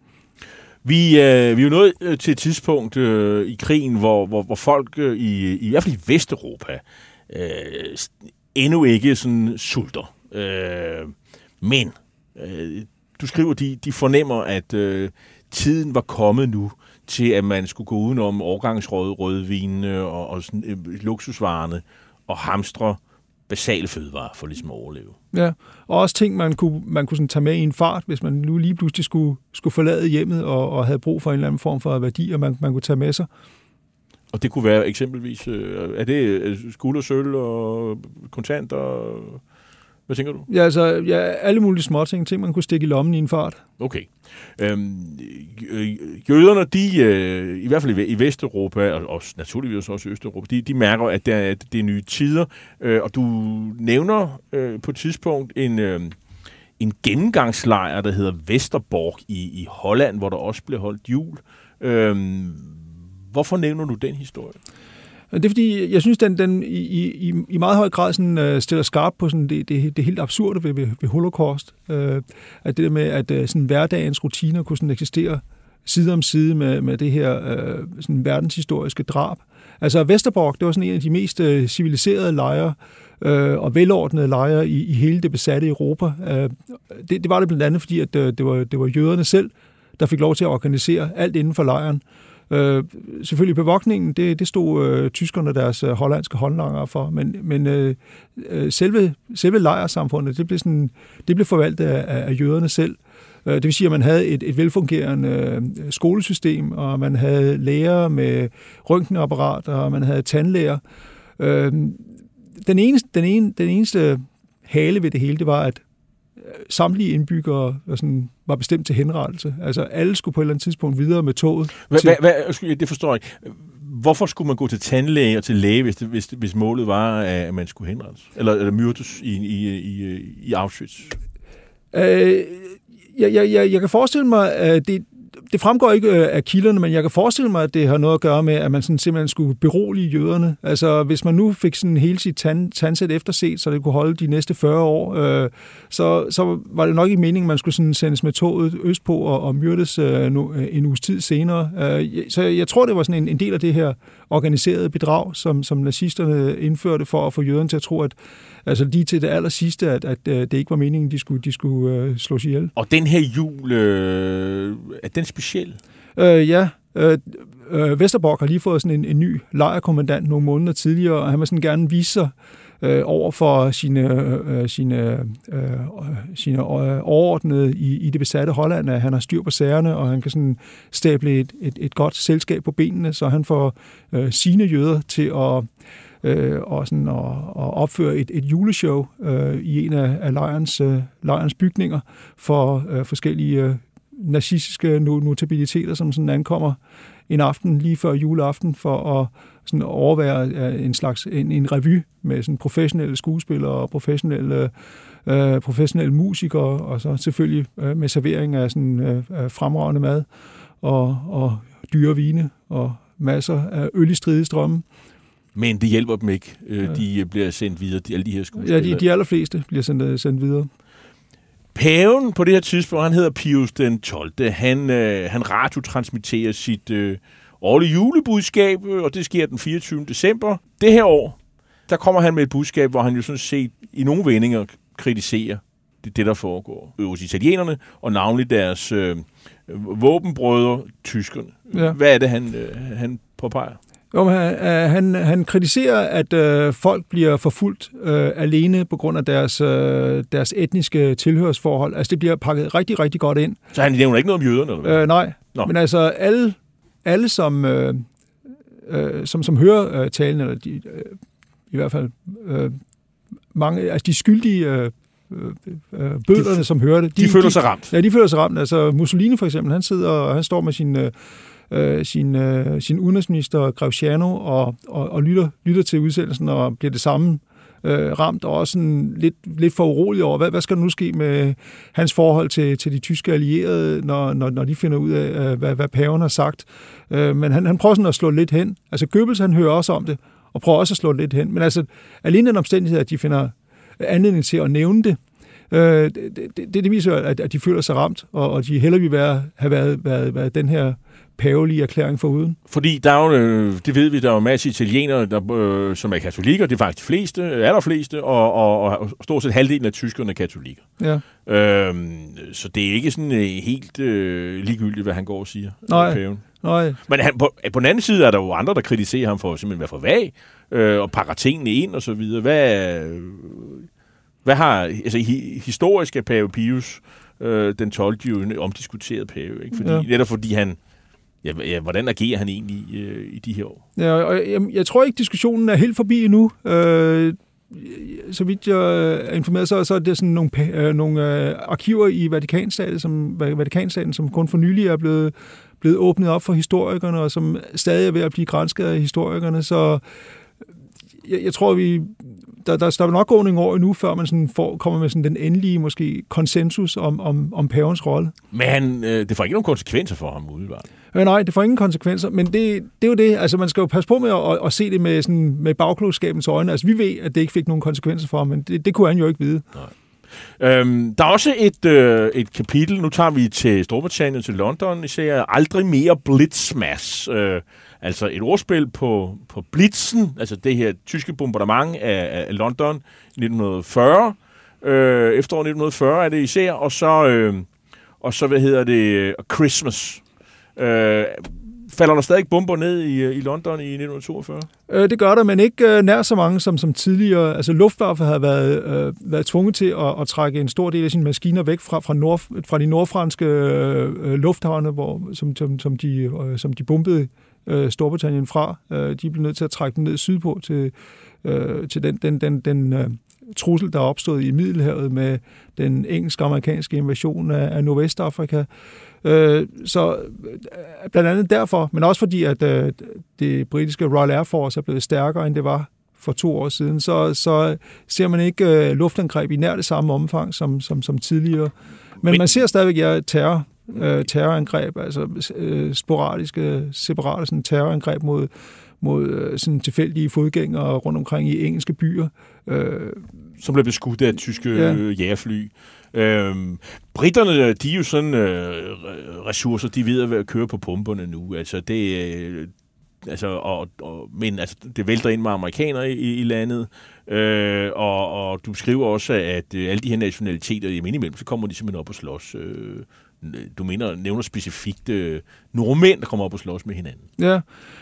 Speaker 5: Vi, øh, vi er jo nået øh, til et tidspunkt øh, i krigen, hvor, hvor, hvor folk øh, i, i hvert fald i Vesteuropa øh, endnu ikke sådan sulter. Øh, men øh, du skriver, de, de fornemmer, at øh, tiden var kommet nu til, at man skulle gå udenom årgangsrød, rødvinene øh, og, og sådan, øh, luksusvarerne og hamstre basale fødevarer for ligesom at overleve.
Speaker 10: Ja, og også ting, man kunne, man kunne sådan tage med i en fart, hvis man nu lige pludselig skulle, skulle forlade hjemmet og, og havde brug for en eller anden form for værdi, og man, man kunne tage med sig.
Speaker 5: Og det kunne være eksempelvis, øh, er det øh, skulder, sølv og kontanter? Hvad tænker du?
Speaker 10: Ja, altså ja, alle mulige små ting, ting man kunne stikke i lommen i en fart.
Speaker 5: Okay. Øhm, jøderne, de, øh, i hvert fald i Vesteuropa, og, og naturligvis også i Østeuropa, de, de mærker, at det er, det er nye tider. Øh, og du nævner øh, på et tidspunkt en, øh, en gennemgangslejr, der hedder Vesterborg i, i Holland, hvor der også blev holdt jul. Øh, hvorfor nævner du den historie?
Speaker 10: Det er fordi, jeg synes, den, den i, i, i meget høj grad sådan, øh, stiller skarp på sådan, det, det, det helt absurde ved, ved, ved holocaust. Øh, at det der med, at øh, sådan, hverdagens rutiner kunne sådan, eksistere side om side med, med det her øh, sådan, verdenshistoriske drab. Altså Vesterborg, det var sådan en af de mest øh, civiliserede lejre øh, og velordnede lejre i, i hele det besatte Europa. Øh, det, det var det blandt andet, fordi at, øh, det, var, det var jøderne selv, der fik lov til at organisere alt inden for lejren. Øh, selvfølgelig bevogtningen, det, det stod øh, tyskerne og deres øh, hollandske håndlanger for, men, men øh, øh selve, selve lejersamfundet, det blev, sådan, det blev forvaltet af, af jøderne selv. Øh, det vil sige, at man havde et, et velfungerende øh, skolesystem, og man havde læger med røntgenapparat, og man havde tandlæger. Øh, den, eneste, den, ene, den eneste hale ved det hele, det var, at samtlige indbyggere var, sådan, var bestemt til henrettelse. Altså alle skulle på et eller andet tidspunkt videre med toget.
Speaker 5: Hva, til... hva, hva, det forstår jeg ikke. Hvorfor skulle man gå til tandlæge og til læge, hvis, det, hvis, hvis målet var, at man skulle henrettes? Eller, eller myrdes i, i, i, i Auschwitz?
Speaker 10: Øh, jeg, jeg, jeg, jeg kan forestille mig, at det, det fremgår ikke øh, af kilderne, men jeg kan forestille mig, at det har noget at gøre med, at man sådan simpelthen skulle berolige jøderne. Altså, hvis man nu fik sådan hele sit tand, tandsæt efterset, så det kunne holde de næste 40 år, øh, så, så var det nok ikke meningen, at man skulle sådan sendes med toget østpå og, og myrdes øh, nu, øh, en uges tid senere. Øh, så jeg tror, det var sådan en, en del af det her organiserede bedrag, som, som nazisterne indførte for at få jøderne til at tro, at altså lige til det aller sidste, at, at, at det ikke var meningen, de skulle, de skulle øh, slås ihjel.
Speaker 5: Og den her jul, øh, er den speciel?
Speaker 10: Øh, ja, øh, øh, Vesterborg har lige fået sådan en, en ny lejrkommandant nogle måneder tidligere, og han vil sådan gerne vise sig øh, over for sine, øh, øh sine, øh, øh sine øh, overordnede i, i det besatte Holland, at han har styr på sagerne, og han kan sådan stable et, et, et godt selskab på benene, så han får øh, sine jøder til at øh, og, sådan at, at opføre et, et juleshow øh, i en af, af lejrens, øh, lejrens bygninger for øh, forskellige øh, nazistiske notabiliteter, som sådan ankommer en aften lige før juleaften for at sådan overvære øh, en slags en, en revy med sådan professionelle skuespillere og professionelle øh, professionelle musikere, og så selvfølgelig øh, med servering af sådan øh, fremragende mad og, og dyre vine og masser af øl i stridestrømme.
Speaker 5: Men det hjælper dem ikke. Øh. De bliver sendt videre, de, alle de her skuespillere.
Speaker 10: Ja, de, de allerfleste bliver sendt, øh, sendt videre.
Speaker 5: Paven på det her tidspunkt, han hedder Pius den 12. Han, øh, han radiotransmitterer sit øh, årlige julebudskab, øh, og det sker den 24. december. Det her år, der kommer han med et budskab, hvor han jo sådan set i nogle vendinger kritiserer det, det der foregår hos italienerne, og navnlig deres øh, våbenbrødre, tyskerne. Ja. Hvad er det, han, øh, han påpeger?
Speaker 10: Jo, han, han, han kritiserer, at øh, folk bliver forfulgt øh, alene på grund af deres, øh, deres etniske tilhørsforhold. Altså, det bliver pakket rigtig, rigtig godt ind.
Speaker 5: Så han nævner ikke noget om jøderne? Eller hvad?
Speaker 10: Øh, nej, Nå. men altså alle, alle som, øh, øh, som, som hører øh, talen, eller de, øh, i hvert fald øh, mange, altså de skyldige øh, øh, bøderne, de, som hører det.
Speaker 5: De, de føler sig ramt?
Speaker 10: Ja, de føler sig ramt. Altså Mussolini for eksempel, han sidder og han står med sin... Øh, øh, sin, øh, sin udenrigsminister Grauciano og, og, og lytter, lytter til udsendelsen og bliver det samme øh, ramt, og også sådan lidt, lidt for urolig over, hvad, hvad skal der nu ske med hans forhold til, til de tyske allierede, når, når, når de finder ud af, øh, hvad, hvad paven har sagt. Øh, men han, han prøver sådan at slå lidt hen. Altså Goebbels, han hører også om det, og prøver også at slå lidt hen. Men altså, alene den omstændighed, at de finder anledning til at nævne det, øh, det, det, det viser, at, at de føler sig ramt, og, og de heller vil være, have været, været, været den her pavelige erklæring for uden.
Speaker 5: Fordi der er jo, øh, det ved vi, der er jo masser af italienere, der, øh, som er katolikker, det er faktisk de fleste, allerfleste, og, og, og stort set halvdelen af tyskerne er katolikker.
Speaker 10: Ja.
Speaker 5: Øhm, så det er ikke sådan øh, helt øh, ligegyldigt, hvad han går og siger.
Speaker 10: Nej.
Speaker 5: Paven.
Speaker 10: Nej.
Speaker 5: Men han, på, på den anden side er der jo andre, der kritiserer ham for simpelthen at være for vag, øh, og pakker tingene ind og så videre. Hvad, hvad har, altså hi, historisk er Pave Pius øh, den 12. jo en omdiskuteret pave, ikke? Fordi,
Speaker 10: Ja.
Speaker 5: Netop fordi han, ja, ja, hvordan agerer han egentlig øh, i de her år?
Speaker 10: Ja, og jeg, jeg tror ikke, diskussionen er helt forbi endnu. Øh, så vidt jeg er informeret, så, så er det sådan nogle, øh, nogle øh, arkiver i Vatikanstaten, som, Va- Vatikanstaten, som kun for nylig er blevet, blevet åbnet op for historikerne, og som stadig er ved at blive grænsket af historikerne. Så jeg, jeg tror, vi der, der, der vil nok gå nogle år endnu, før man sådan får, kommer med sådan den endelige måske konsensus om, om, om pavens rolle.
Speaker 5: Men han, øh, det får ikke nogen konsekvenser for ham, umiddelbart.
Speaker 10: Øh, nej, det får ingen konsekvenser, men det, det er jo det. Altså, man skal jo passe på med at, at, at se det med, sådan, med bagklogskabens øjne. Altså, vi ved, at det ikke fik nogen konsekvenser for ham, men det, det kunne han jo ikke vide.
Speaker 5: Nej. Øhm, der er også et, øh, et kapitel, nu tager vi til Storbritannien, til London, især aldrig mere blitzmas. Øh, altså et ordspil på, på blitzen, altså det her tyske bombardement af, af London i 1940. Øh, efterår 1940 er det især, og så, øh, og så hvad hedder det, øh, Christmas. Øh, falder der stadig bomber ned i, øh, i London i 1942?
Speaker 10: Øh, det gør der, men ikke øh, nær så mange som, som tidligere. Altså Luftwaffe havde været, øh, været tvunget til at, at trække en stor del af sine maskiner væk fra, fra, nord, fra de nordfranske øh, øh lufthavne, hvor, som, som, som, de, øh, som de bombede øh, Storbritannien fra. Øh, de blev nødt til at trække dem ned sydpå til, øh, til den, den, den, den øh, trussel, der er opstået i Middelhavet med den engelsk-amerikanske invasion af, af Nordvestafrika. Øh, så øh, blandt andet derfor, men også fordi, at øh, det britiske Royal Air Force er blevet stærkere, end det var for to år siden, så, så ser man ikke øh, luftangreb i nær det samme omfang som, som, som tidligere. Men, men man ser stadigvæk ja, terror, øh, terrorangreb, altså øh, sporadiske, separate sådan, terrorangreb mod, mod øh, sådan tilfældige fodgængere rundt omkring i engelske byer. Øh,
Speaker 5: som blev beskudt af tyske
Speaker 10: Ja.
Speaker 5: jægerfly. Øhm, britterne, de er jo sådan øh, ressourcer, de ved at køre på pumperne nu. Altså, det, øh, altså, og, og, men altså, det vælter ind med amerikanere i, i landet, øh, og, og du skriver også, at øh, alle de her nationaliteter, jamen indimellem, så kommer de simpelthen op og slås. Øh, du mener, nævner specifikt øh, nordmænd, der kommer op og slås med hinanden.
Speaker 10: Ja,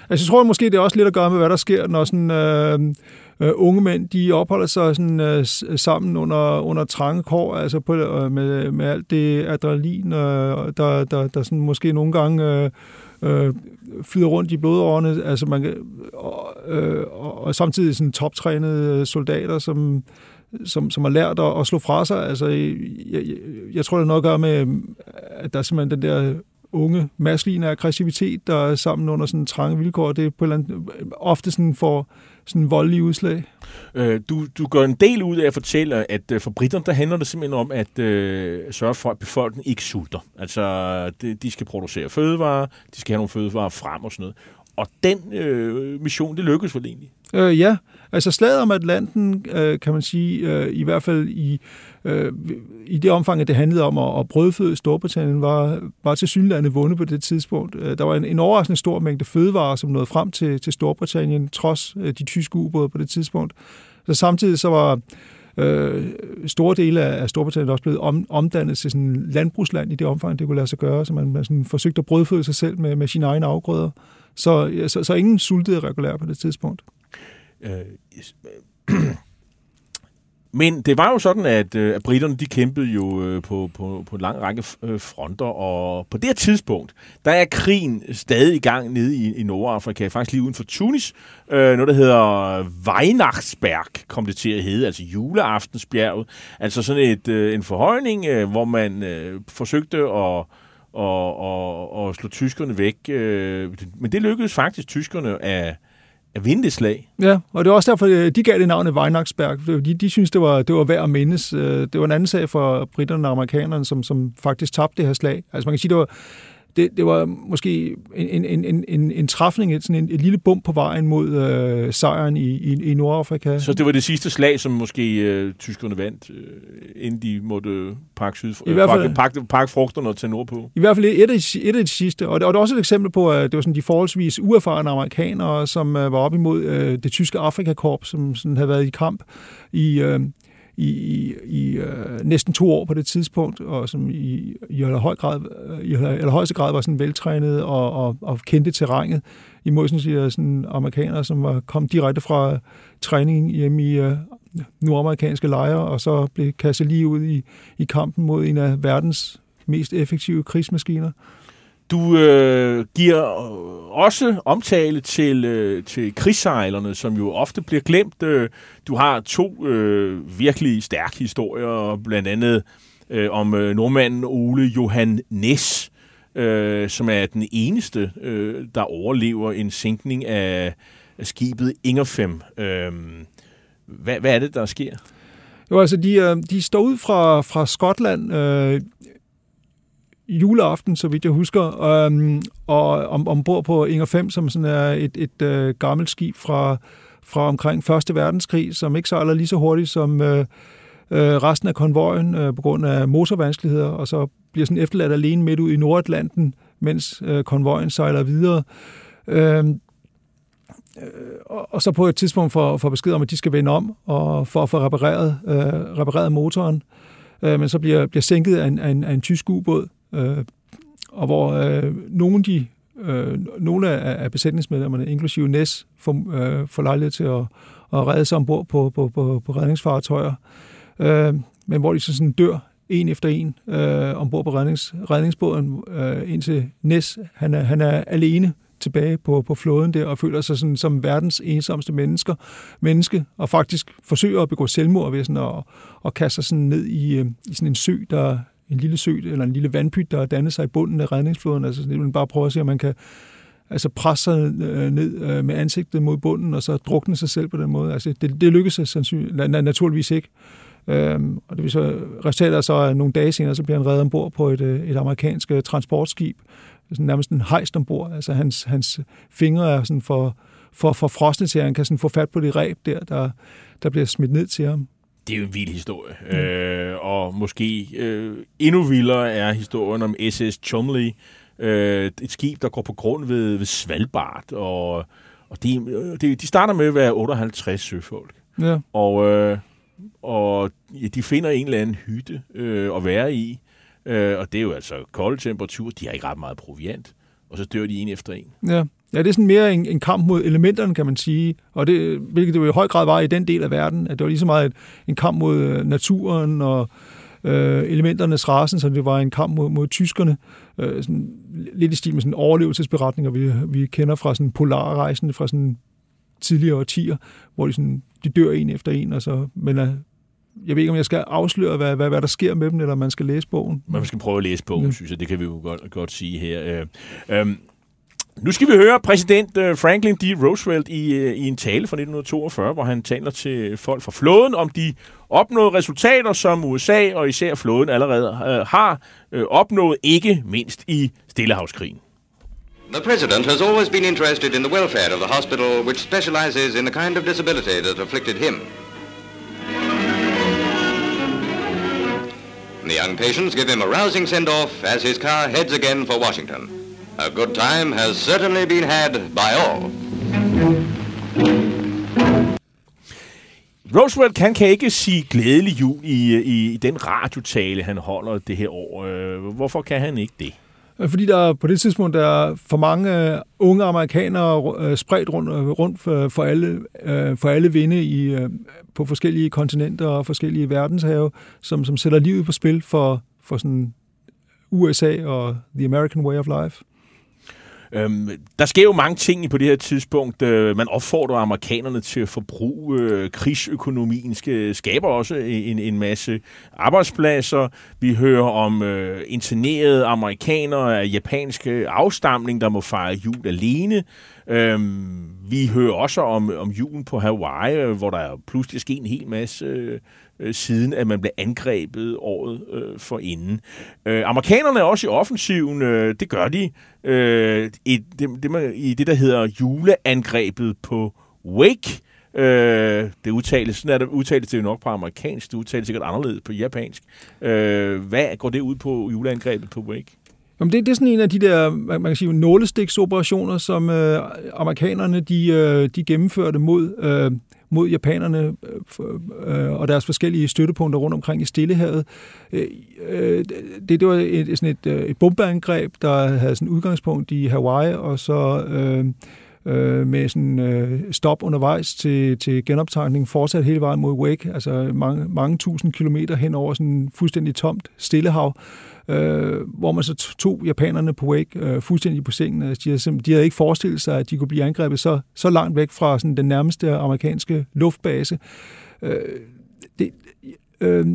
Speaker 10: altså jeg tror måske, det er også lidt at gøre med, hvad der sker, når sådan, øh, øh, unge mænd, de opholder sig sådan, øh, sammen under, under trange kår, altså på, øh, med, med alt det adrenalin, øh, der, der, der sådan måske nogle gange øh, øh, flyder rundt i blodårene, altså man, øh, og, øh, og, og samtidig sådan toptrænede soldater, som, som, som har lært at, at slå fra sig. Altså, jeg, jeg, jeg tror, det har noget at gøre med, at der er simpelthen den der unge maskuline aggressivitet, der er sammen under sådan trange vilkår. Det er på eller ofte sådan for sådan voldelige udslag.
Speaker 5: Øh, du, du gør en del ud af at fortælle, at øh, for britterne, der handler det simpelthen om at øh, sørge for, at befolkningen ikke sulter. Altså, de, de skal producere fødevarer, de skal have nogle fødevarer frem og sådan noget. Og den øh, mission, det lykkedes vel egentlig?
Speaker 10: Øh, ja, altså slaget om Atlanten, øh, kan man sige, øh, i hvert fald i, øh, i det omfang, at det handlede om at, at brødføde Storbritannien, var, var til synlande vundet på det tidspunkt. Øh, der var en, en overraskende stor mængde fødevarer, som nåede frem til, til Storbritannien, trods øh, de tyske ubåde på det tidspunkt. Så samtidig så var øh, store dele af Storbritannien også blevet om, omdannet til sådan landbrugsland i det omfang, det kunne lade sig gøre, så man, man sådan forsøgte at brødføde sig selv med, med sine egne afgrøder. Så, så, så ingen sultede regulært på det tidspunkt.
Speaker 5: Øh. Men det var jo sådan, at, øh, at britterne de kæmpede jo øh, på, på, på en lang række øh, fronter, og på det her tidspunkt, der er krigen stadig i gang nede i, i Nordafrika, faktisk lige uden for Tunis. Øh, noget, der hedder Weihnachtsberg, kom det til at hedde, altså juleaftensbjerget. Altså sådan et, øh, en forhøjning, øh, hvor man øh, forsøgte at og, og, og slå tyskerne væk. Øh, men det lykkedes faktisk tyskerne at, at vinde det slag.
Speaker 10: Ja, og det var også derfor, øh, de gav det navnet Weihnachtsberg. De, de synes det var, det var værd at mindes. Øh, det var en anden sag for britterne og amerikanerne, som, som faktisk tabte det her slag. Altså man kan sige, det var, det, det var måske en, en, en, en, en træfning, sådan en, et lille bump på vejen mod øh, sejren i, i, i Nordafrika.
Speaker 5: Så det var det sidste slag, som måske øh, tyskerne vandt, øh, inden de måtte pakke, syd,
Speaker 10: I hvert fald-
Speaker 5: pakke, pakke, pakke frugterne og tage nordpå?
Speaker 10: I hvert fald et af, et af de sidste. Og det, og det er også et eksempel på, at det var sådan de forholdsvis uerfarne amerikanere, som øh, var op imod øh, det tyske Afrikakorps, som sådan havde været i kamp i, øh, i, i, i øh, næsten to år på det tidspunkt, og som i, i høj grad, øh, i allerhøjeste grad var sådan veltrænet og, og, og kendte terrænet imod sådan, siger, sådan amerikanere, som var kom direkte fra træning hjemme i øh, nordamerikanske lejre, og så blev kastet lige ud i, i kampen mod en af verdens mest effektive krigsmaskiner.
Speaker 5: Du øh, giver øh, også omtale til, øh, til krigssejlerne, som jo ofte bliver glemt. Øh, Du har to øh, virkelig stærke historier, blandt andet øh, om øh, nordmanden Ole Johan Næs, øh, som er den eneste, øh, der overlever en sænkning af, af skibet Ingerfem. Øh, hvad, hvad er det, der sker?
Speaker 10: Jo, altså, de, øh, de står ud fra, fra Skotland øh, juleaften, så vidt jeg husker, øhm, og om, ombord på Inger 5, som sådan er et, et øh, gammelt skib fra, fra omkring 1. verdenskrig, som ikke sejler lige så hurtigt som øh, øh, resten af konvojen øh, på grund af motorvanskeligheder, og så bliver sådan efterladt alene midt ud i Nordatlanten, mens øh, konvojen sejler videre. Øhm, øh, og og så på et tidspunkt får, får besked om, at de skal vende om og for at få repareret, øh, repareret motoren. Øh, men så bliver, bliver sænket af en, af en, af en tysk ubåd, øh, og hvor øh, nogle, de, øh, nogle af, af besætningsmedlemmerne, inklusive Næs, får, øh, får lejlighed til at, at redde sig ombord på, på, på, på redningsfartøjer. Øh, men hvor de så sådan dør en efter en øh, ombord på rednings, redningsbåden, øh, indtil Næs, han er, han er alene tilbage på, på floden der, og føler sig sådan, som verdens ensomste mennesker, menneske, og faktisk forsøger at begå selvmord ved sådan at, at kaste sig sådan ned i, øh, i sådan en sø, der en lille sø, eller en lille vandpyt, der har dannet sig i bunden af redningsflåden. Altså, man bare prøve at se, om man kan altså presse sig øh, ned øh, med ansigtet mod bunden, og så drukne sig selv på den måde. Altså, det, det lykkes sig naturligvis ikke. Øhm, og det vil så, resultatet er så, at nogle dage senere, så bliver han reddet ombord på et, øh, et amerikansk transportskib, sådan nærmest en hejst ombord. Altså hans, hans fingre er sådan for, for, for frosne til, at han kan sådan få fat på det ræb der, der, der bliver smidt ned til ham.
Speaker 5: Det er jo en vild historie. Mm. Øh, og måske øh, endnu vildere er historien om SS Chumley, øh, et skib, der går på grund ved, ved Svalbard. Og, og de, de, de starter med at være 58 søfolk.
Speaker 10: Ja.
Speaker 5: Og, øh, og ja, de finder en eller anden hytte øh, at være i. Øh, og det er jo altså kold temperatur. De har ikke ret meget proviant. Og så dør de en efter en.
Speaker 10: Ja. Ja, det er sådan mere en, en kamp mod elementerne, kan man sige. Og det, hvilket det jo i høj grad var i den del af verden, at det var lige så meget et, en kamp mod øh, naturen og øh, elementernes rasen, som det var en kamp mod, mod tyskerne. Øh, sådan, lidt i stil med sådan overlevelsesberetninger, vi, vi kender fra sådan polarrejsen fra sådan tidligere årtier, hvor de, sådan, de dør en efter en, og så, men øh, jeg ved ikke, om jeg skal afsløre, hvad, hvad, hvad der sker med dem, eller man skal læse bogen.
Speaker 5: Man skal prøve at læse bogen, ja. synes jeg. Det kan vi jo godt, godt sige her. Øh, øh, nu skal vi høre præsident øh, Franklin D. Roosevelt i, øh, i en tale fra 1942, hvor han taler til folk fra flåden om de opnåede resultater, som USA og især flåden allerede øh, har øh, opnået, ikke mindst i Stillehavskrigen.
Speaker 13: The President has always been interested in the welfare of the hospital, which specializes in the kind of disability that afflicted him. The young patients give him a rousing send-off as his car heads again for Washington. A good time has certainly been had by all.
Speaker 5: Roosevelt kan, kan ikke sige glædelig jul i, i, i den radiotale, han holder det her år. Øh, Hvorfor kan han ikke det?
Speaker 10: Fordi der på det tidspunkt er for mange uh, unge amerikanere spredt rundt, rundt for, for, alle, for alle vinde i, på forskellige kontinenter og forskellige verdenshave, som, som sætter livet på spil for, for sådan USA og the American way of life.
Speaker 5: Øhm, der sker jo mange ting på det her tidspunkt. Øh, man opfordrer amerikanerne til at forbruge. Øh, krigsøkonomien skal, skaber også en, en masse arbejdspladser. Vi hører om øh, internerede amerikanere af japanske øh, afstamning, der må fejre jul alene. Øhm, vi hører også om, om julen på Hawaii, øh, hvor der pludselig sker en hel masse øh, øh, siden, at man blev angrebet året øh, for inden. Øh, amerikanerne er også i offensiven, øh, det gør de, øh, i, det, det, man, i det, der hedder juleangrebet på Wake. Øh, det udtales, sådan er det, udtales det jo nok på amerikansk, det udtales sikkert anderledes på japansk. Øh, hvad går det ud på juleangrebet på Wake?
Speaker 10: Jamen det, det er sådan en af de der, man kan sige, nålestiksoperationer, som øh, amerikanerne de, øh, de gennemførte mod, øh, mod japanerne øh, øh, og deres forskellige støttepunkter rundt omkring i Stillehavet. Øh, øh det, det var et, sådan et, øh, et bombeangreb, der havde sådan udgangspunkt i Hawaii, og så... Øh, øh, med sådan øh, stop undervejs til, til genoptankning, fortsat hele vejen mod Wake, altså mange, mange tusind kilometer hen over sådan fuldstændig tomt stillehav øh, hvor man så tog japanerne på Wake øh, fuldstændig på sengen. Altså, de, havde de havde ikke forestillet sig, at de kunne blive angrebet så, så langt væk fra sådan, den nærmeste amerikanske luftbase. Øh, det, øh,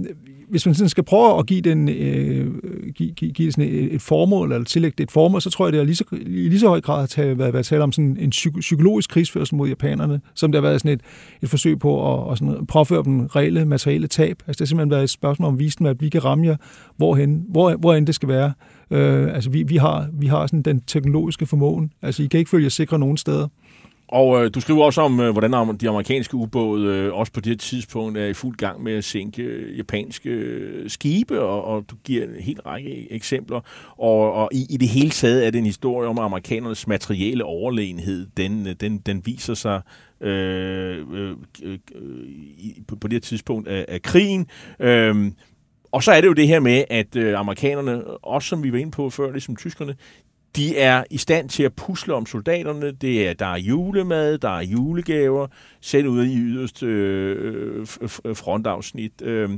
Speaker 10: hvis man sådan skal prøve at give, den, øh, give, give, give sådan et, et formål, eller tillægge det et formål, så tror jeg, det er lige så, i lige så høj grad at været, været tale om sådan en psykologisk krigsførsel mod japanerne, som der har været sådan et, et forsøg på at, at sådan påføre dem reelle materielle tab. Altså det har simpelthen været et spørgsmål om at vise dem, at vi kan ramme jer, hvorhen, hvor, hvorhen det skal være. Øh, altså vi, vi har, vi har sådan den teknologiske formåen. Altså I kan ikke følge jer sikre nogen steder.
Speaker 5: Og øh, du skriver også om, øh, hvordan de amerikanske ubåde øh, også på det tidspunkt er i fuld gang med at sænke øh, japanske øh, skibe, og, og du giver en hel række e-, eksempler. Og, og i, i det hele taget er det en historie om, amerikanernes materielle overlegenhed, den, øh, den, den viser sig øh, øh, øh, øh på, på det tidspunkt af, af krigen. Øh, og så er det jo det her med, at øh, amerikanerne, også som vi var inde på før, ligesom tyskerne, de er i stand til at pusle om soldaterne. Det er, der er julemad, der er julegaver, selv ude i yderste øh, frontafsnit. Øh,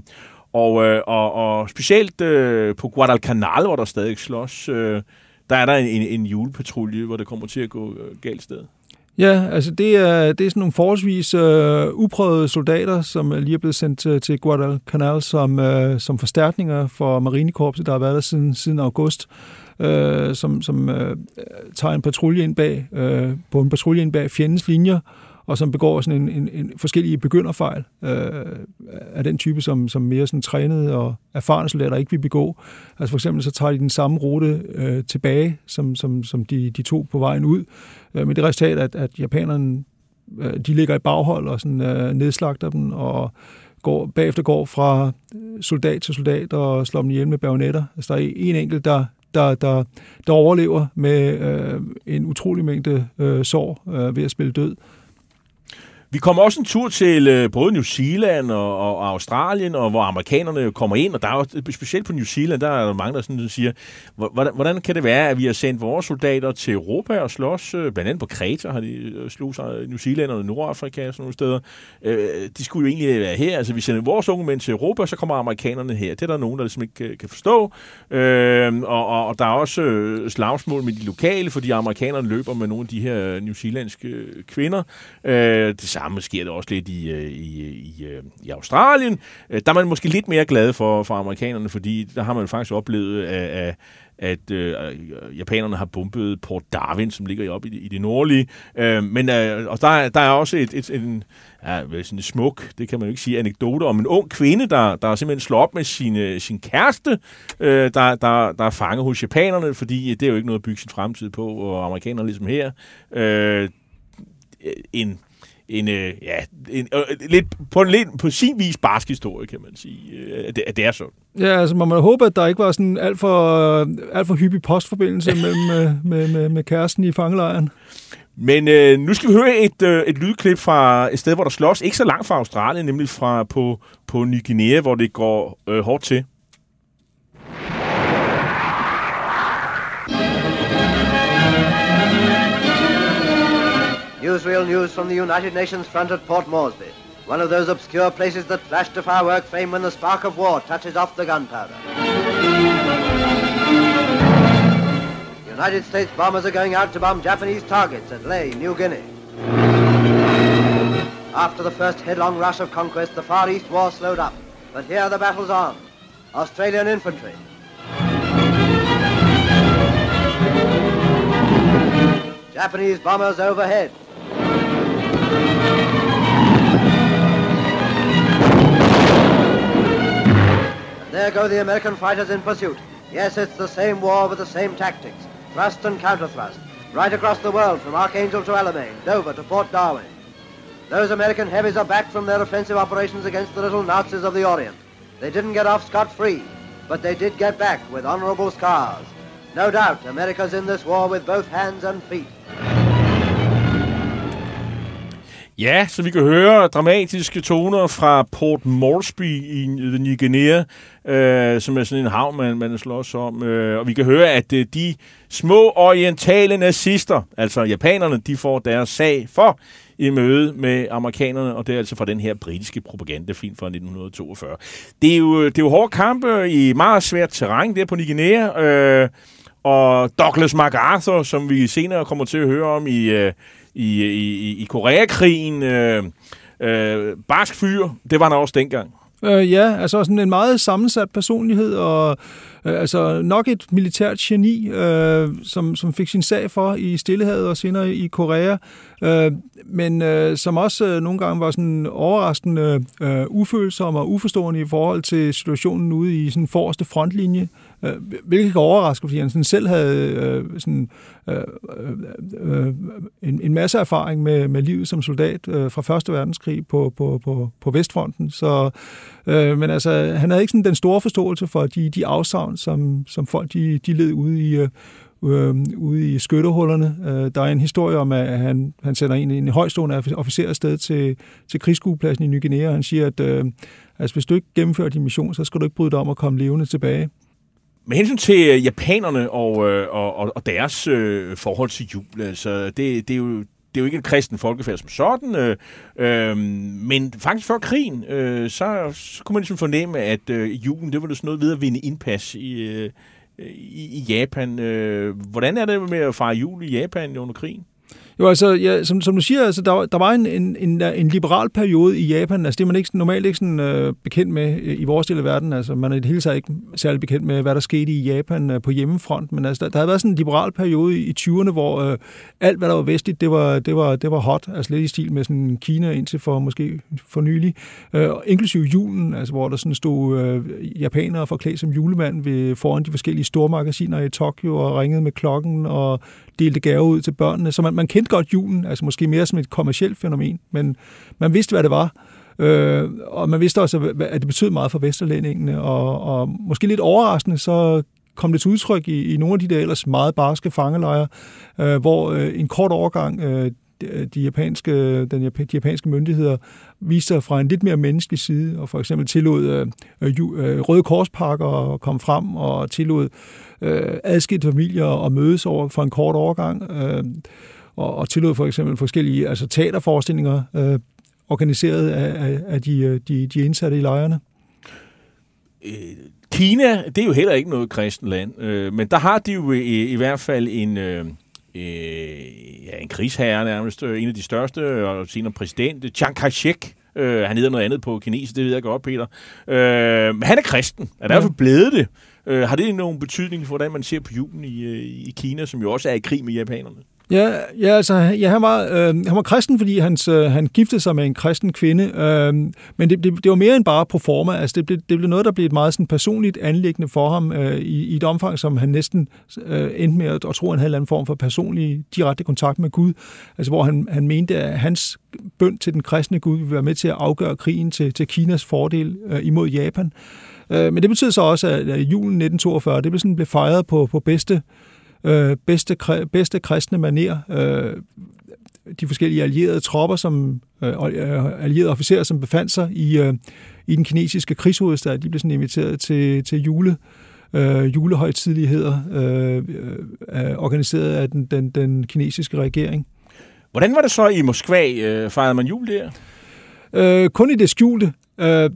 Speaker 5: og, øh, og, og specielt øh, på Guadalcanal, hvor der stadig slås, øh, der er der en, en, en julepatrulje, hvor det kommer til at gå øh, galt sted.
Speaker 10: Ja, altså det er, det er sådan nogle forholdsvis øh, uprøvede soldater, som øh, lige er blevet sendt til, til Guadalcanal som, øh, som forstærkninger for Marinekorpset, der har været der siden, siden august øh, som, som øh, tager en patrulje ind bag, øh, på en patrulje ind bag fjendens linjer, og som begår sådan en, en, en forskellige begynderfejl øh, af den type, som, som mere sådan trænede og erfarne soldater ikke vil begå. Altså for eksempel så tager de den samme rute øh, tilbage, som, som, som de, de tog på vejen ud, øh, med det resultat, at, at japanerne øh, de ligger i baghold og sådan, øh, nedslagter dem, og går, bagefter går fra soldat til soldat og slår dem ihjel med bajonetter. Altså der er en enkelt, der, der, der, der overlever med øh, en utrolig mængde øh, sår øh, ved at spille død.
Speaker 5: Vi kommer også en tur til øh, både New Zealand og, og Australien, og hvor amerikanerne kommer ind, og der er jo, øh, specielt på New Zealand, der er der mange, der sådan siger, hvordan, hvordan kan det være, at vi har sendt vores soldater til Europa og slås, øh, blandt andet på Kreta har de øh, slået sig, øh, New Zealand og Nordafrika og sådan nogle steder. de skulle jo egentlig være her, altså vi sender vores unge mænd til Europa, så kommer amerikanerne her. Det er der nogen, der ligesom ikke kan, forstå. forstå. og, og, og der er også slagsmål med de lokale, fordi amerikanerne løber med nogle af de her New Zealandske kvinder. det samme sker det også lidt i, øh, i, øh, i, øh, i Australien. Der er man måske lidt mere glad for, for amerikanerne, fordi der har man faktisk oplevet, at, at at japanerne har bombet Port Darwin, som ligger oppe i, i det nordlige. Men og der, der er også et, et, en, ja, sådan en smuk, det kan man jo ikke sige, anekdote om en ung kvinde, der, der simpelthen slår op med sin, sin kæreste, øh, der, der, der er fanget hos japanerne, fordi det er jo ikke noget at bygge sin fremtid på, og amerikanerne ligesom her. Øh, en en, øh, ja, en, øh, lidt, på, en, lidt, på sin vis barsk historie, kan man sige, øh, at, det, at det er sådan.
Speaker 10: Ja, altså man må håbe, at der ikke var sådan alt for, alt for hyppig postforbindelse mellem, med, med, med, med kæresten i fangelejren.
Speaker 5: Men øh, nu skal vi høre et, øh, et lydklip fra et sted, hvor der slås ikke så langt fra Australien, nemlig fra på, på Ny Guinea, hvor det går øh, hårdt til.
Speaker 14: Newsreel news from the United Nations front at Port Moresby, one of those obscure places that flash to firework fame when the spark of war touches off the gunpowder. United States bombers are going out to bomb Japanese targets at Ley, New Guinea. After the first headlong rush of conquest, the Far East War slowed up. But here the battle's on. Australian infantry. Japanese bombers overhead. There go the American fighters in pursuit. Yes, it's the same war with the same tactics. Thrust and counter-thrust. Right across the world from Archangel to Alamein, Dover to Port Darwin. Those American heavies are back from their offensive operations against the little Nazis of the Orient. They didn't get off scot-free, but they did get back with honorable scars. No doubt, America's in this war with both hands and feet.
Speaker 5: Ja, så vi kan høre dramatiske toner fra Port Moresby i Ny Guinea, øh, som er sådan en havn, man, man slås om. Øh, og vi kan høre, at øh, de små orientale nazister, altså japanerne, de får deres sag for i møde med amerikanerne, og det er altså fra den her britiske propagandafilm fra 1942. Det er jo, øh, det er jo hårde kampe i meget svært terræn der på Ny Guinea, øh, og Douglas MacArthur, som vi senere kommer til at høre om i, øh, i, i, i Koreakrigen, øh, øh, barsk fyr, det var han også dengang.
Speaker 10: Øh, ja, altså sådan en meget sammensat personlighed, og øh, altså nok et militært geni, øh, som, som fik sin sag for i Stillehavet og senere i Korea, øh, men øh, som også øh, nogle gange var sådan overraskende øh, ufølsom og uforstående i forhold til situationen ude i sådan forreste frontlinje, øh, hvilket kan overraske, fordi han sådan selv havde øh, sådan, øh, øh, øh, en, en masse erfaring med, med livet som soldat øh, fra Første Verdenskrig på, på, på, på Vestfronten. Så, øh, men altså, han havde ikke sådan den store forståelse for de, de afsavn, som, som folk de, de led ude i, øh, øh, ude i skyttehullerne. Øh, der er en historie om, at han, han sender en, en højstående officer afsted til, til krigsskuepladsen i Ny Guinea, og han siger, at øh, altså, hvis du ikke gennemfører din mission, så skal du ikke bryde dig om at komme levende tilbage.
Speaker 5: Med hensyn til øh, japanerne og, øh, og, og deres øh, forhold til jul, altså, det, det er jo det er jo ikke en kristen folkefærd som sådan, øh, øh, men faktisk før krigen, øh, så, så kunne man ligesom fornemme, at øh, julen, det var sådan noget ved at vinde indpas i, øh, i, i Japan. Øh, hvordan er det med at fejre jul i Japan under krigen?
Speaker 10: Jo, altså, ja, som, som du siger, altså, der, der var en, en, en, en liberal periode i Japan. Altså, det er man ikke, normalt ikke sådan, øh, bekendt med øh, i vores del af verden. Altså, man er i det hele taget ikke særlig bekendt med, hvad der skete i Japan øh, på hjemmefront. Men altså, der, der havde været sådan en liberal periode i, i 20'erne, hvor øh, alt, hvad der var vestligt, det var, det var, det var hot. Altså lidt i stil med sådan Kina indtil for måske for nylig. Øh, inklusive julen, altså, hvor der sådan stod øh, japanere forklædt som julemand ved, foran de forskellige stormagasiner i Tokyo og ringede med klokken og delte gaver ud til børnene. Så man, man kendte godt julen, altså måske mere som et kommersielt fænomen, men man vidste, hvad det var. Øh, og man vidste også, at det betød meget for Vesterlændingene, og, og måske lidt overraskende, så kom det til udtryk i, i nogle af de der ellers meget barske fangelejre, øh, hvor øh, en kort overgang øh, Øh, de japanske, den, de japanske myndigheder viste sig fra en lidt mere menneskelig side, og for eksempel tillod øh, øh, øh, Røde Korspakker at komme frem, og tillod øh, adskilte familier at mødes over for en kort overgang, øh, og, og tillod for eksempel forskellige altså teaterforestillinger øh, organiseret af, af, af de, øh, de, de indsatte i lejrene.
Speaker 5: Kina, det er jo heller ikke noget kristen land, øh, men der har de jo i, i hvert fald en... Øh øh, ja, en krigsherre nærmest, øh, en af de største, og senere præsident, Chiang Kai-shek. Øh, han hedder noget andet på kinesisk, det ved jeg godt, Peter. Øh, men han er kristen, er derfor ja. blevet det. Øh, har det nogen betydning for, hvordan man ser på julen i, øh, i Kina, som jo også er i krig med japanerne?
Speaker 10: Ja, ja, altså, ja, han, var, øh, han var kristen, fordi hans, øh, han giftede sig med en kristen kvinde, øh, men det, det, det var mere end bare pro forma. Altså, det, blev, det blev noget, der blev et meget sådan, personligt anlæggende for ham øh, i, i et omfang, som han næsten øh, endte med at, at tro, han havde en anden form for personlig direkte kontakt med Gud. Altså, hvor han, han mente, at hans bøn til den kristne Gud ville være med til at afgøre krigen til, til Kinas fordel øh, imod Japan. Øh, men det betød så også, at julen 1942, det blev, sådan, blev fejret på, på bedste øh, bedste, bedste kristne maner. Øh, de forskellige allierede tropper, som øh, øh, allierede officerer, som befandt sig i, øh, i den kinesiske krigshovedstad, de blev sådan inviteret til, til jule, øh, julehøjtidligheder, øh, øh, organiseret af den, den, den kinesiske regering.
Speaker 5: Hvordan var det så i Moskva? Øh, fejrede man jul der?
Speaker 10: Øh, kun i det skjulte. Øh,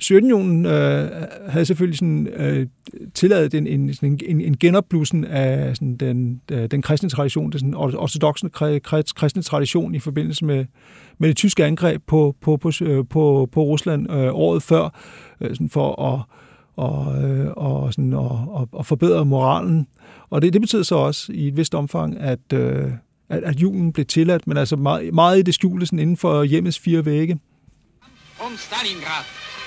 Speaker 10: Sovjetunionen øh, havde selvfølgelig sådan, øh, tilladet en, en, en, en, en genopblussen af sådan, den, øh, den kristne tradition, den ortodoxe kristne tradition i forbindelse med, med det tyske angreb på, på, på, øh, på, på Rusland øh, året før, øh, sådan for at og, øh, og, sådan, og, og, og forbedre moralen. Og det, det betyder så også i et vist omfang, at, øh, at, at julen blev tilladt, men altså meget, meget i det skjulte sådan inden for hjemmets fire vægge.
Speaker 12: Om Stalingrad.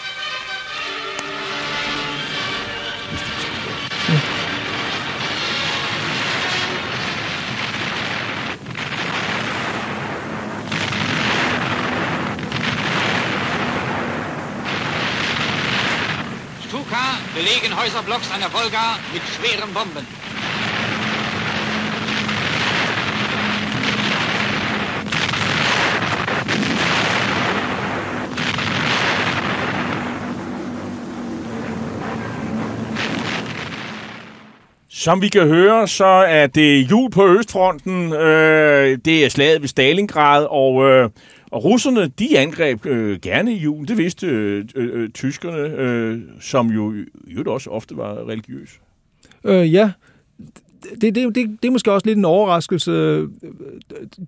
Speaker 12: Belegen Häuserblocks an der Wolga mit schweren Bomben.
Speaker 5: Som vi kan høre, så er det jul på Østfronten. Øh, det er slaget ved Stalingrad, og, øh, og russerne, de angreb øh, gerne i julen. Det vidste øh, øh, øh, tyskerne, øh, som jo, jo også ofte var religiøse.
Speaker 10: Øh, ja, det, det, det, det er måske også lidt en overraskelse.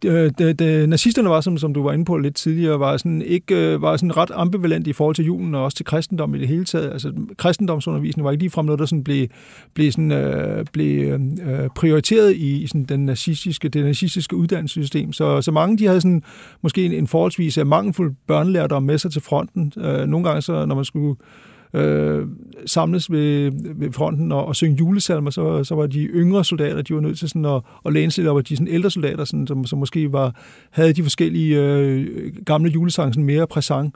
Speaker 10: Det, det, det, nazisterne var, som, som du var inde på lidt tidligere, var sådan, ikke, øh, var sådan ret ambivalent i forhold til julen og også til kristendom i det hele taget. Altså, kristendomsundervisningen var ikke ligefrem noget, der sådan blev, blev, sådan, øh, blev øh, prioriteret i sådan den nazistiske, det nazistiske uddannelsessystem. Så, så mange de havde sådan, måske en, en forholdsvis øh, mangelfuld børnelærdom med sig til fronten. Øh, nogle gange, så, når man skulle øh, øh, samles ved, ved fronten og, og synge julesalmer, så, så var de yngre soldater, de var nødt til sådan at, at læne sig op, og de sådan ældre soldater, sådan, som, som måske var, havde de forskellige øh, gamle julesange sådan mere præsent.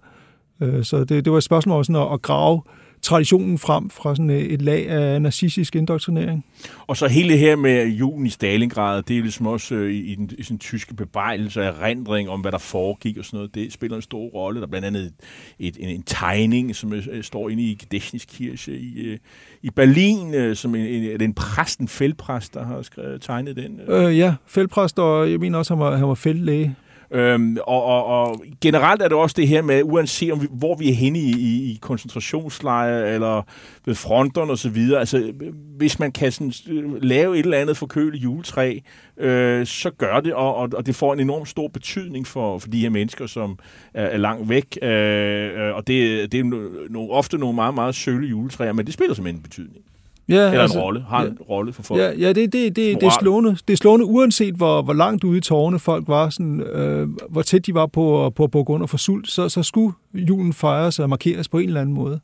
Speaker 10: Øh, så det, det var et spørgsmål om sådan at, at grave traditionen frem fra sådan et lag af nazistisk indoktrinering.
Speaker 5: Og så hele her med julen i Stalingrad, det er ligesom også øh, i, den, i den tyske bebejdelse af erindring om, hvad der foregik og sådan noget. Det spiller en stor rolle. Der er blandt andet et, en, en tegning, som øh, står inde i Gedächtniskirche i, øh, i Berlin, som en, en, en præst, en fældpræst, der har skrevet, tegnet den.
Speaker 10: Øh, ja, fældpræst, og jeg mener også, han var, han var fældlæge.
Speaker 5: Øhm, og, og, og generelt er det også det her med, uanset om vi, hvor vi er henne i, i, i koncentrationslejre eller ved fronterne osv., altså hvis man kan sådan, øh, lave et eller andet forkølet juletræ, øh, så gør det, og, og, og det får en enorm stor betydning for, for de her mennesker, som er, er langt væk. Øh, øh og det, det er no, ofte nogle meget, meget søle juletræer, men det spiller simpelthen en betydning. Ja, Eller altså, en rolle. Har ja, en rolle for folk.
Speaker 10: Ja, ja det, det, det, det, er slående. det er slående, uanset hvor, hvor langt ude i tårne folk var, sådan, øh, hvor tæt de var på, på, på grund af for sult, så, så skulle julen fejres og markeres på en eller anden måde.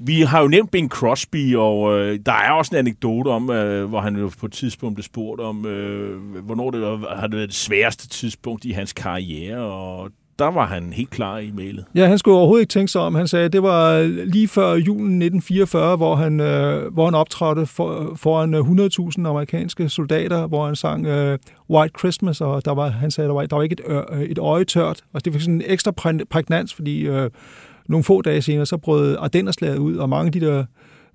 Speaker 5: Vi har jo nævnt Bing Crosby, og øh, der er også en anekdote om, øh, hvor han jo på et tidspunkt blev spurgt om, øh, hvornår det var, har det været det sværeste tidspunkt i hans karriere, og der var han helt klar i mailet.
Speaker 10: Ja, han skulle overhovedet ikke tænke sig om. Han sagde, at det var lige før julen 1944, hvor han, øh, hvor han optrådte for, foran øh, 100.000 amerikanske soldater, hvor han sang øh, White Christmas, og der var, han sagde, der var, der var ikke et, øh, et øje tørt. Og det fik sådan en ekstra prægnans, fordi øh, nogle få dage senere, så brød Ardennerslaget ud, og mange af de der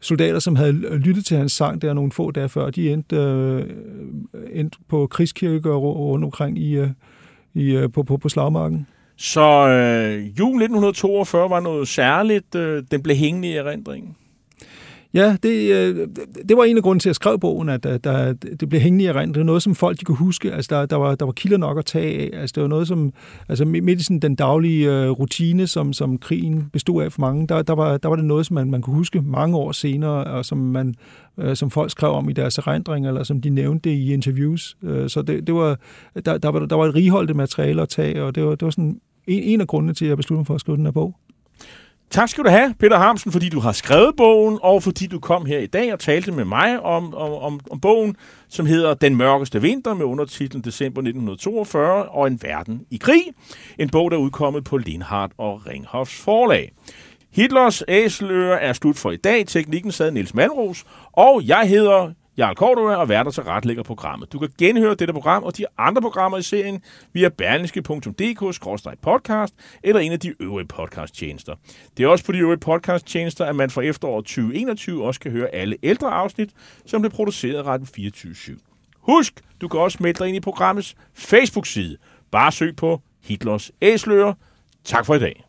Speaker 10: soldater, som havde lyttet til hans sang der nogle få dage før, de endte, øh, endte på krigskirker rundt omkring i, øh, i, øh, på, på, på slagmarken.
Speaker 5: Så øh, jul 1942 var noget særligt. Øh, den blev hængende i erindringen.
Speaker 10: Ja, det, øh, det var en af grunden til, at jeg skrev bogen, at der, der, det blev hængende i erindringen. Det var noget, som folk de kunne huske. Altså, der, der, var, der var kilder nok at tage af. Altså, det var noget, som altså, midt i sådan den daglige øh, rutine, som, som krigen bestod af for mange, der, der, var, der var det noget, som man, man kunne huske mange år senere, og som, man, øh, som folk skrev om i deres erindringer, eller som de nævnte i interviews. Øh, så det, det var, der, der, var, der var et righoldt materiale at tage, og det var, det var sådan en, en af grundene til, at jeg besluttede mig for at skrive den her bog.
Speaker 5: Tak skal du have, Peter Hamsen, fordi du har skrevet bogen, og fordi du kom her i dag og talte med mig om, om, om, om bogen, som hedder Den mørkeste vinter med undertitlen December 1942 og en verden i krig. En bog, der er udkommet på Lindhardt og Ringhofs forlag. Hitlers æseløer er slut for i dag. Teknikken sad Nils Malros, og jeg hedder Jarl Kordova og værter til retlægger programmet. Du kan genhøre dette program og de andre programmer i serien via berlingske.dk-podcast eller en af de øvrige podcasttjenester. Det er også på de øvrige podcasttjenester, at man fra efteråret 2021 også kan høre alle ældre afsnit, som blev produceret af 24 /7. Husk, du kan også melde dig ind i programmets Facebook-side. Bare søg på Hitlers Æsler. Tak for i dag.